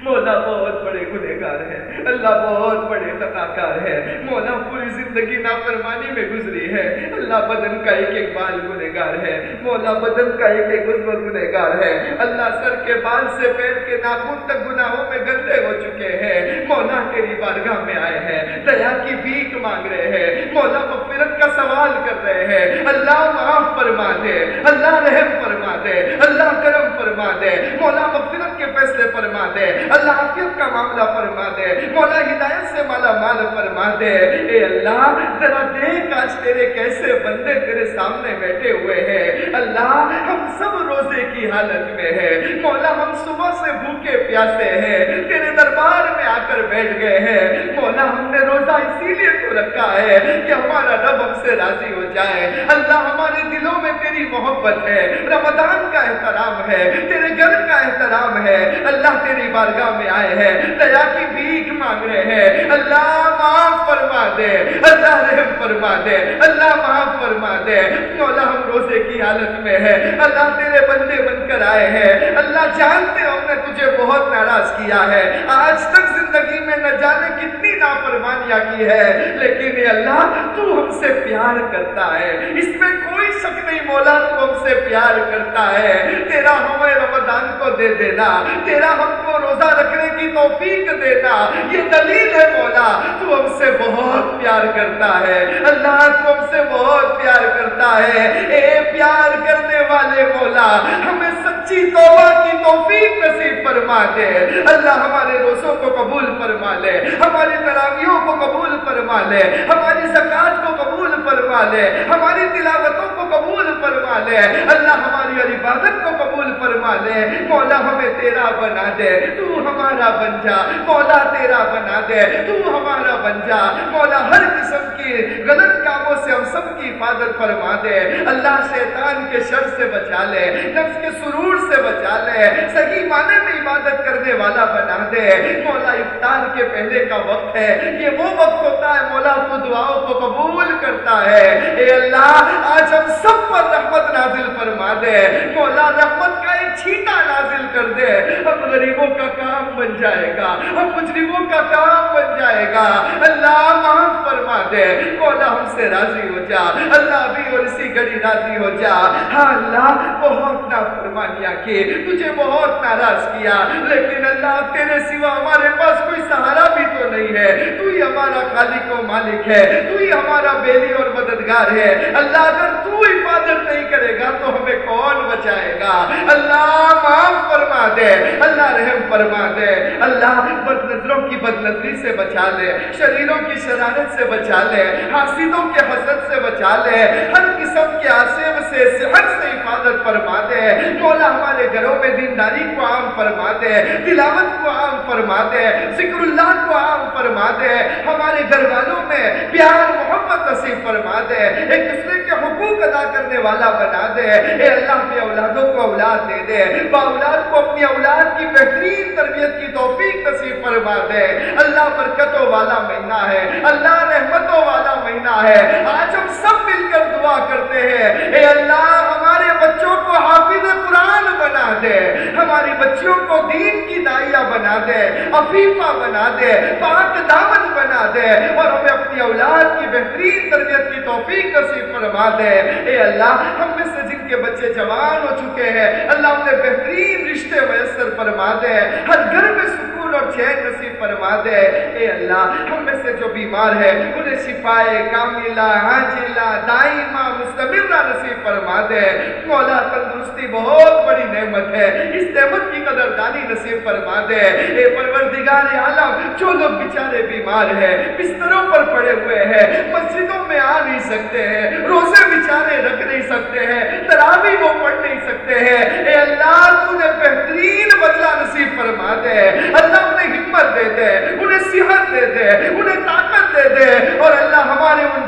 مولا بہت بڑے گنہگار ہے۔ اللہ بہت بڑے خطاکار ہے۔ مولا پوری زندگی نافرمانی میں گزری ہے۔ اللہ بدن کا ایک ایک بال گنہگار ہے۔ مولا بدن کا ایک ایک عضو گنہگار ہے۔ اللہ سر کے بال سے پیر کے ناخن تک گناہوں میں گندے ہو چکے ہیں۔ مولا تیری بارگاہ میں آئے ہیں۔ دیا کی بھیک مانگ رہے ہیں۔ مولا مغفرت کا سوال کر رہے ہیں۔ اللہ معاف فرما دے۔ اللہ رحم فرما دے اللہ کرم فرما دے مولا مغفرت کے فیصلے فرما دے اللہ عافیت کا معاملہ فرما دے مولا ہدایت سے مالا مال فرما دے اے اللہ، ذرا دیکھ آج تیرے کیسے بندے تیرے سامنے بیٹھے ہوئے ہیں۔ اللہ، ہم سب روزے کی حالت میں ہے مولا، ہم صبح سے بھوکے پیاسے ہیں۔ تیرے دربار میں آ کر بیٹھ گئے ہیں۔ مولا، ہم نے روزہ اسی لیے تو رکھا ہے کہ ہمارا رب ہم سے راضی ہو جائے۔ اللہ، ہمارے دلوں میں تیری محبت ہے۔ رمضان کا احترام ہے، تیرے گھر کا احترام ہے، اللہ تیری بارگاہ میں آئے ہیں دیا کی بھیک مانگ رہے ہیں۔ اللہ معاف فرما دے، اللہ رحم فرما دے، اللہ معاف فرما دے۔ مولا ہم روزے کی حالت میں ہے، اللہ تیرے بندے بن کر آئے ہیں۔ اللہ جانتے ہم نے تجھے بہت ناراض کیا ہے۔ آج تک زندگی میں نہ جانے کتنی نافرمانیاں کی ہے، لیکن اللہ، تو ہم سے پیار کرتا ہے۔ اس میں کوئی شک نہیں، مولا، تو ہم سے پیار کرتا ہے۔ تیرا ہمیں رمضان کو دے دینا۔ تیرا ہم کو روزہ رکھنے کی توفیق دینا۔ یہ دلیل ہے مولا، تو ہم سے بہت پیار کرتا ہے۔ اللہ تو ہم سے بہت پیار کرتا ہے۔ اے پیار کرنے والے مولا، ہمیں سچی توبہ کی توفیق نصیب فرما دے۔ اللہ ہمارے روزوں کو قبول فرما لے، ہماری تراویوں کو قبول فرما لے، ہماری زکات کو قبول فرما لے، ہماری تلاوتوں کو قبول فرما لے۔ اللہ ہماری ہماری اور عبادت کو قبول فرما لے۔ مولا ہمیں تیرا بنا دے، تو ہمارا بن جا۔ مولا تیرا بنا دے، تو ہمارا بن جا۔ مولا ہر قسم کی غلط کاموں سے ہم سب کی حفاظت فرما دے۔ اللہ شیطان کے شر سے بچا لے، نفس کے سرور سے بچا لے۔ صحیح معنی میں عبادت کرنے والا بنا دے۔ مولا افطار کے پہلے کا وقت ہے۔ یہ وہ وقت ہوتا ہے مولا تو دعاؤں کو قبول کرتا ہے۔ اے اللہ، آج ہم سب پر رحمت نازل فرما دے۔ مولا رحمت کا ایک چھیٹا نازل کر دے۔ ہم غریبوں کا کام بن جائے گا۔ ہم مجرموں کا کام بن جائے گا۔ اللہ معاف فرما دے۔ مولا ہم سے راضی ہو جا۔ اللہ بھی اور اسی گھڑی راضی ہو جا۔ ہاں اللہ، بہت نافرمانیاں کی تجھے بہت ناراض کیا۔ لیکن اللہ، تیرے سوا ہمارے پاس کوئی سہارا بھی تو نہیں ہے۔ تو ہی ہمارا خالق و مالک ہے۔ تو ہی ہمارا بیلی اور مددگار ہے۔ اللہ اگر تو حفاظت نہیں کرے گا تو ہمیں کون کون بچائے گا؟ اللہ معاف فرما دے، اللہ رحم فرما دے، اللہ بد نظروں کی بد نظری سے بچا لے شریروں کی شرارت سے بچا لے، حاسدوں کے حسد سے بچا لے، ہر قسم کے آسیب سے، صحت سے حفاظت فرما دے، مولا ہمارے گھروں میں دینداری کو عام فرما دے، تلاوت کو عام فرما دے، ذکر اللہ کو عام فرما دے، ہمارے گھر والوں میں پیار، محبت نصیب فرما دے، ایک دوسرے کے حقوق ادا کرنے والا بنا دے۔ اے اللہ کے اولادوں کو اولاد دے دے۔ با اولاد کو اپنی اولاد کی بہترین تربیت کی توفیق نصیب فرما دے۔ اللہ برکتوں والا مہینہ ہے۔ اللہ رحمتوں والا مہینہ ہے۔ آج ہم سب مل کر دعا کرتے ہیں۔ اے اللہ، ہمارے بچوں کو حافظ قرآن بنا دے۔ ہماری بچیوں کو دین کی دائیہ بنا دے۔ عفیفہ بنا دے۔ پاک دامن بنا دے۔ اور ہمیں اپنی اولاد کی بہترین تربیت کی توفیق نصیب فرما دے۔ اے اللہ، ہم میں سے جن کے بچے جوان جوان ہو چکے ہیں۔ اللہ انہیں بہترین رشتے میسر فرما دے۔ ہر گھر میں سکون اور چین نصیب فرما دے۔ اے اللہ، ہم میں سے جو بیمار ہے انہیں شفائے، کاملہ، عاجلہ، دائمہ، مستمرہ نصیب فرما دے۔ مولا، تندرستی بہت بڑی نعمت ہے۔ اس نعمت کی قدردانی نصیب فرما دے۔ اے پروردگار عالم، جو لوگ بیچارے بیمار ہیں، بستروں پر پڑے ہوئے ہیں، مسجدوں میں آ نہیں سکتے ہیں، روزے بیچارے رکھ نہیں سکتے ہیں تراوی وہ پڑھ نہیں سکتے ہیں۔ اے اللہ تو نے بہترین بدلہ نصیب فرما دے۔ اللہ انہیں ہمت دے دے، انہیں صحت دے دے، انہیں طاقت دے دے۔ اور اللہ ہمارے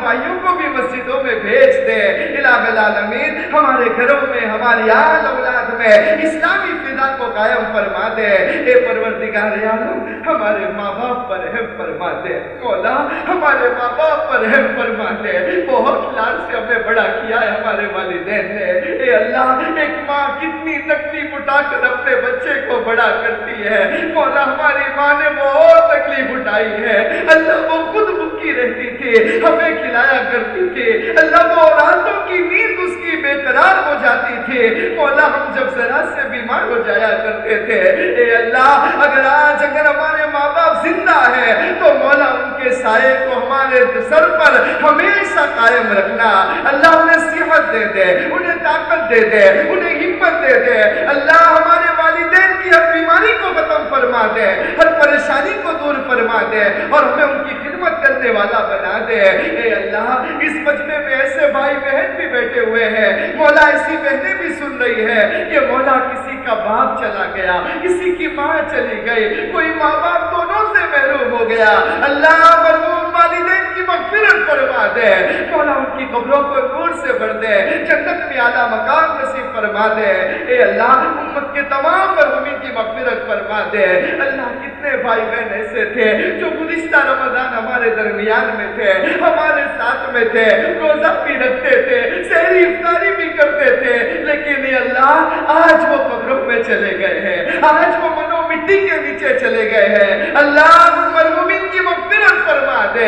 بھائیوں کو بھی مسجدوں میں بھیج دے۔ الہ العالمین ہمارے گھروں میں، ہماری آل اولاد میں اسلامی فضا کو قائم فرما دے۔ اے پروردگار عالم، ہمارے ماں باپ پر رحم فرما دے۔ مولا، ہمارے ماں باپ پر رحم فرما دے۔ بہت لاڈ سے ہمیں بڑا کیا ہے ہمارے والدین نے۔ اے اللہ، ایک ماں کتنی تکلیف اٹھا کر اپنے بچے کو بڑا کرتی ہے۔ مولا، ہماری ماں نے بہت تکلیف اٹھائی ہے۔ اللہ وہ خود بھوکی رہتی تھی۔ ہمیں کھلا کھلایا کرتی تھی۔ اللہ وہ راتوں کی نیند اس کی بے قرار ہو جاتی تھی۔ مولا ہم جب ذرا سے بیمار ہو جایا کرتے تھے۔ اے اللہ، اگر آج اگر ہمارے ماں باپ زندہ ہے تو مولا ان کے سائے کو ہمارے سر پر ہمیشہ قائم رکھنا۔ اللہ انہیں صحت دے دے، انہیں طاقت دے دے، انہیں ہمت دے دے۔ اللہ ہمارے والدین کی ہر بیماری کو ختم فرما دے، ہر پریشانی کو دور فرما دے اور ہمیں ان کی خدمت کرنے والا بنا دے۔ اے اللہ اللہ اس مجمع میں ایسے بھائی بہن بھی بیٹھے ہوئے ہیں۔ مولا ایسی بہنیں بھی سن رہی ہے۔ کہ مولا کسی کا باپ چلا گیا، کسی کی ماں چلی گئی۔ کوئی ماں باپ دونوں سے محروم ہو گیا۔ اللہ مرحوم والدین کی مغفرت فرما دے۔ مولا ان کی قبروں کو نور سے بھر دے۔ جنت میں اعلیٰ مقام نصیب فرما دے۔ اے اللہ، امت کے تمام مرحومین کی مغفرت فرما دے۔ اللہ کتنے بھائی بہن ایسے تھے جو گزشتہ رمضان ہمارے درمیان میں تھے۔ ہمارے ساتھ میں تھے، روزہ بھی رکھتے تھے سہری افطاری بھی کرتے تھے، لیکن یہ اللہ، آج وہ قبروں میں چلے گئے ہیں۔ آج وہ منو مٹی کے نیچے چلے گئے ہیں۔ اللہ ان مغفرت فرما دے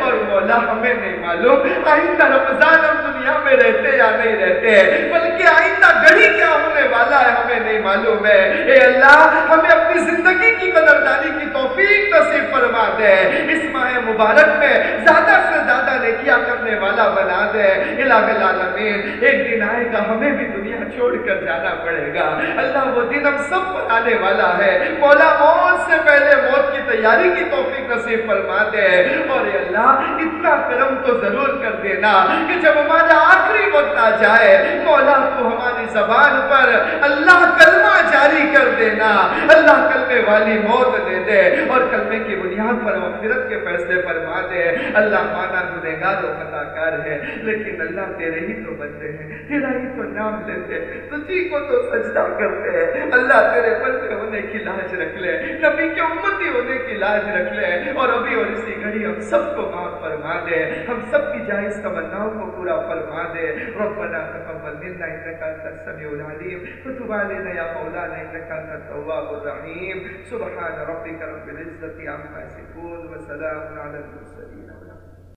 اور مولا ہمیں نہیں معلوم آئندہ رمضان ہم دنیا میں رہتے یا نہیں رہتے بلکہ آئندہ گھڑی کیا ہونے والا ہے ہمیں نہیں معلوم ہے اے اللہ ہمیں اپنی زندگی کی قدردانی کی توفیق نصیب فرما دے اس ماہ مبارک میں زیادہ سے زیادہ نیکیاں کرنے والا بنا دے الہ العالمین ایک دن آئے گا ہمیں بھی دنیا چھوڑ کر جانا پڑے گا اللہ وہ دن ہم سب پر آنے والا ہے مولا موت سے پہلے موت کی تیاری کی توفیق نصیب فرما دے اور اللہ، اتنا کرم تو ضرور کر دینا کہ جب ہمارا آخری وقت آ جائے، مولا تو ہماری زبان پر اللہ کلمہ جاری کر دینا۔ اللہ کلمے والی موت دے دے۔ اور کلمے کی بنیاد پر مغفرت کے فیصلے فرما دے۔ اللہ مانا گنہگار و خطا کار ہے، لیکن اللہ تیرے ہی تو بندے ہیں، تیرا ہی تو نام لیتے تجھی کو تو سجدہ کرتے ہیں۔ اللہ تیرے بندے ہونے کی لاج رکھ لے، نبی کے امتی ہونے کی لاج رکھ لے۔ اور ابھی اور اسی گھڑی ہم سب کو معاف فرما دے۔ ہم سب کی جائز تمناؤں کو پورا فرما دے۔ ربنا تقبل منا انك انت السميع العليم وتب علينا يا مولانا انك انت التواب الرحيم سبحان ربك رب العزه عما يصفون وسلام على المرسلين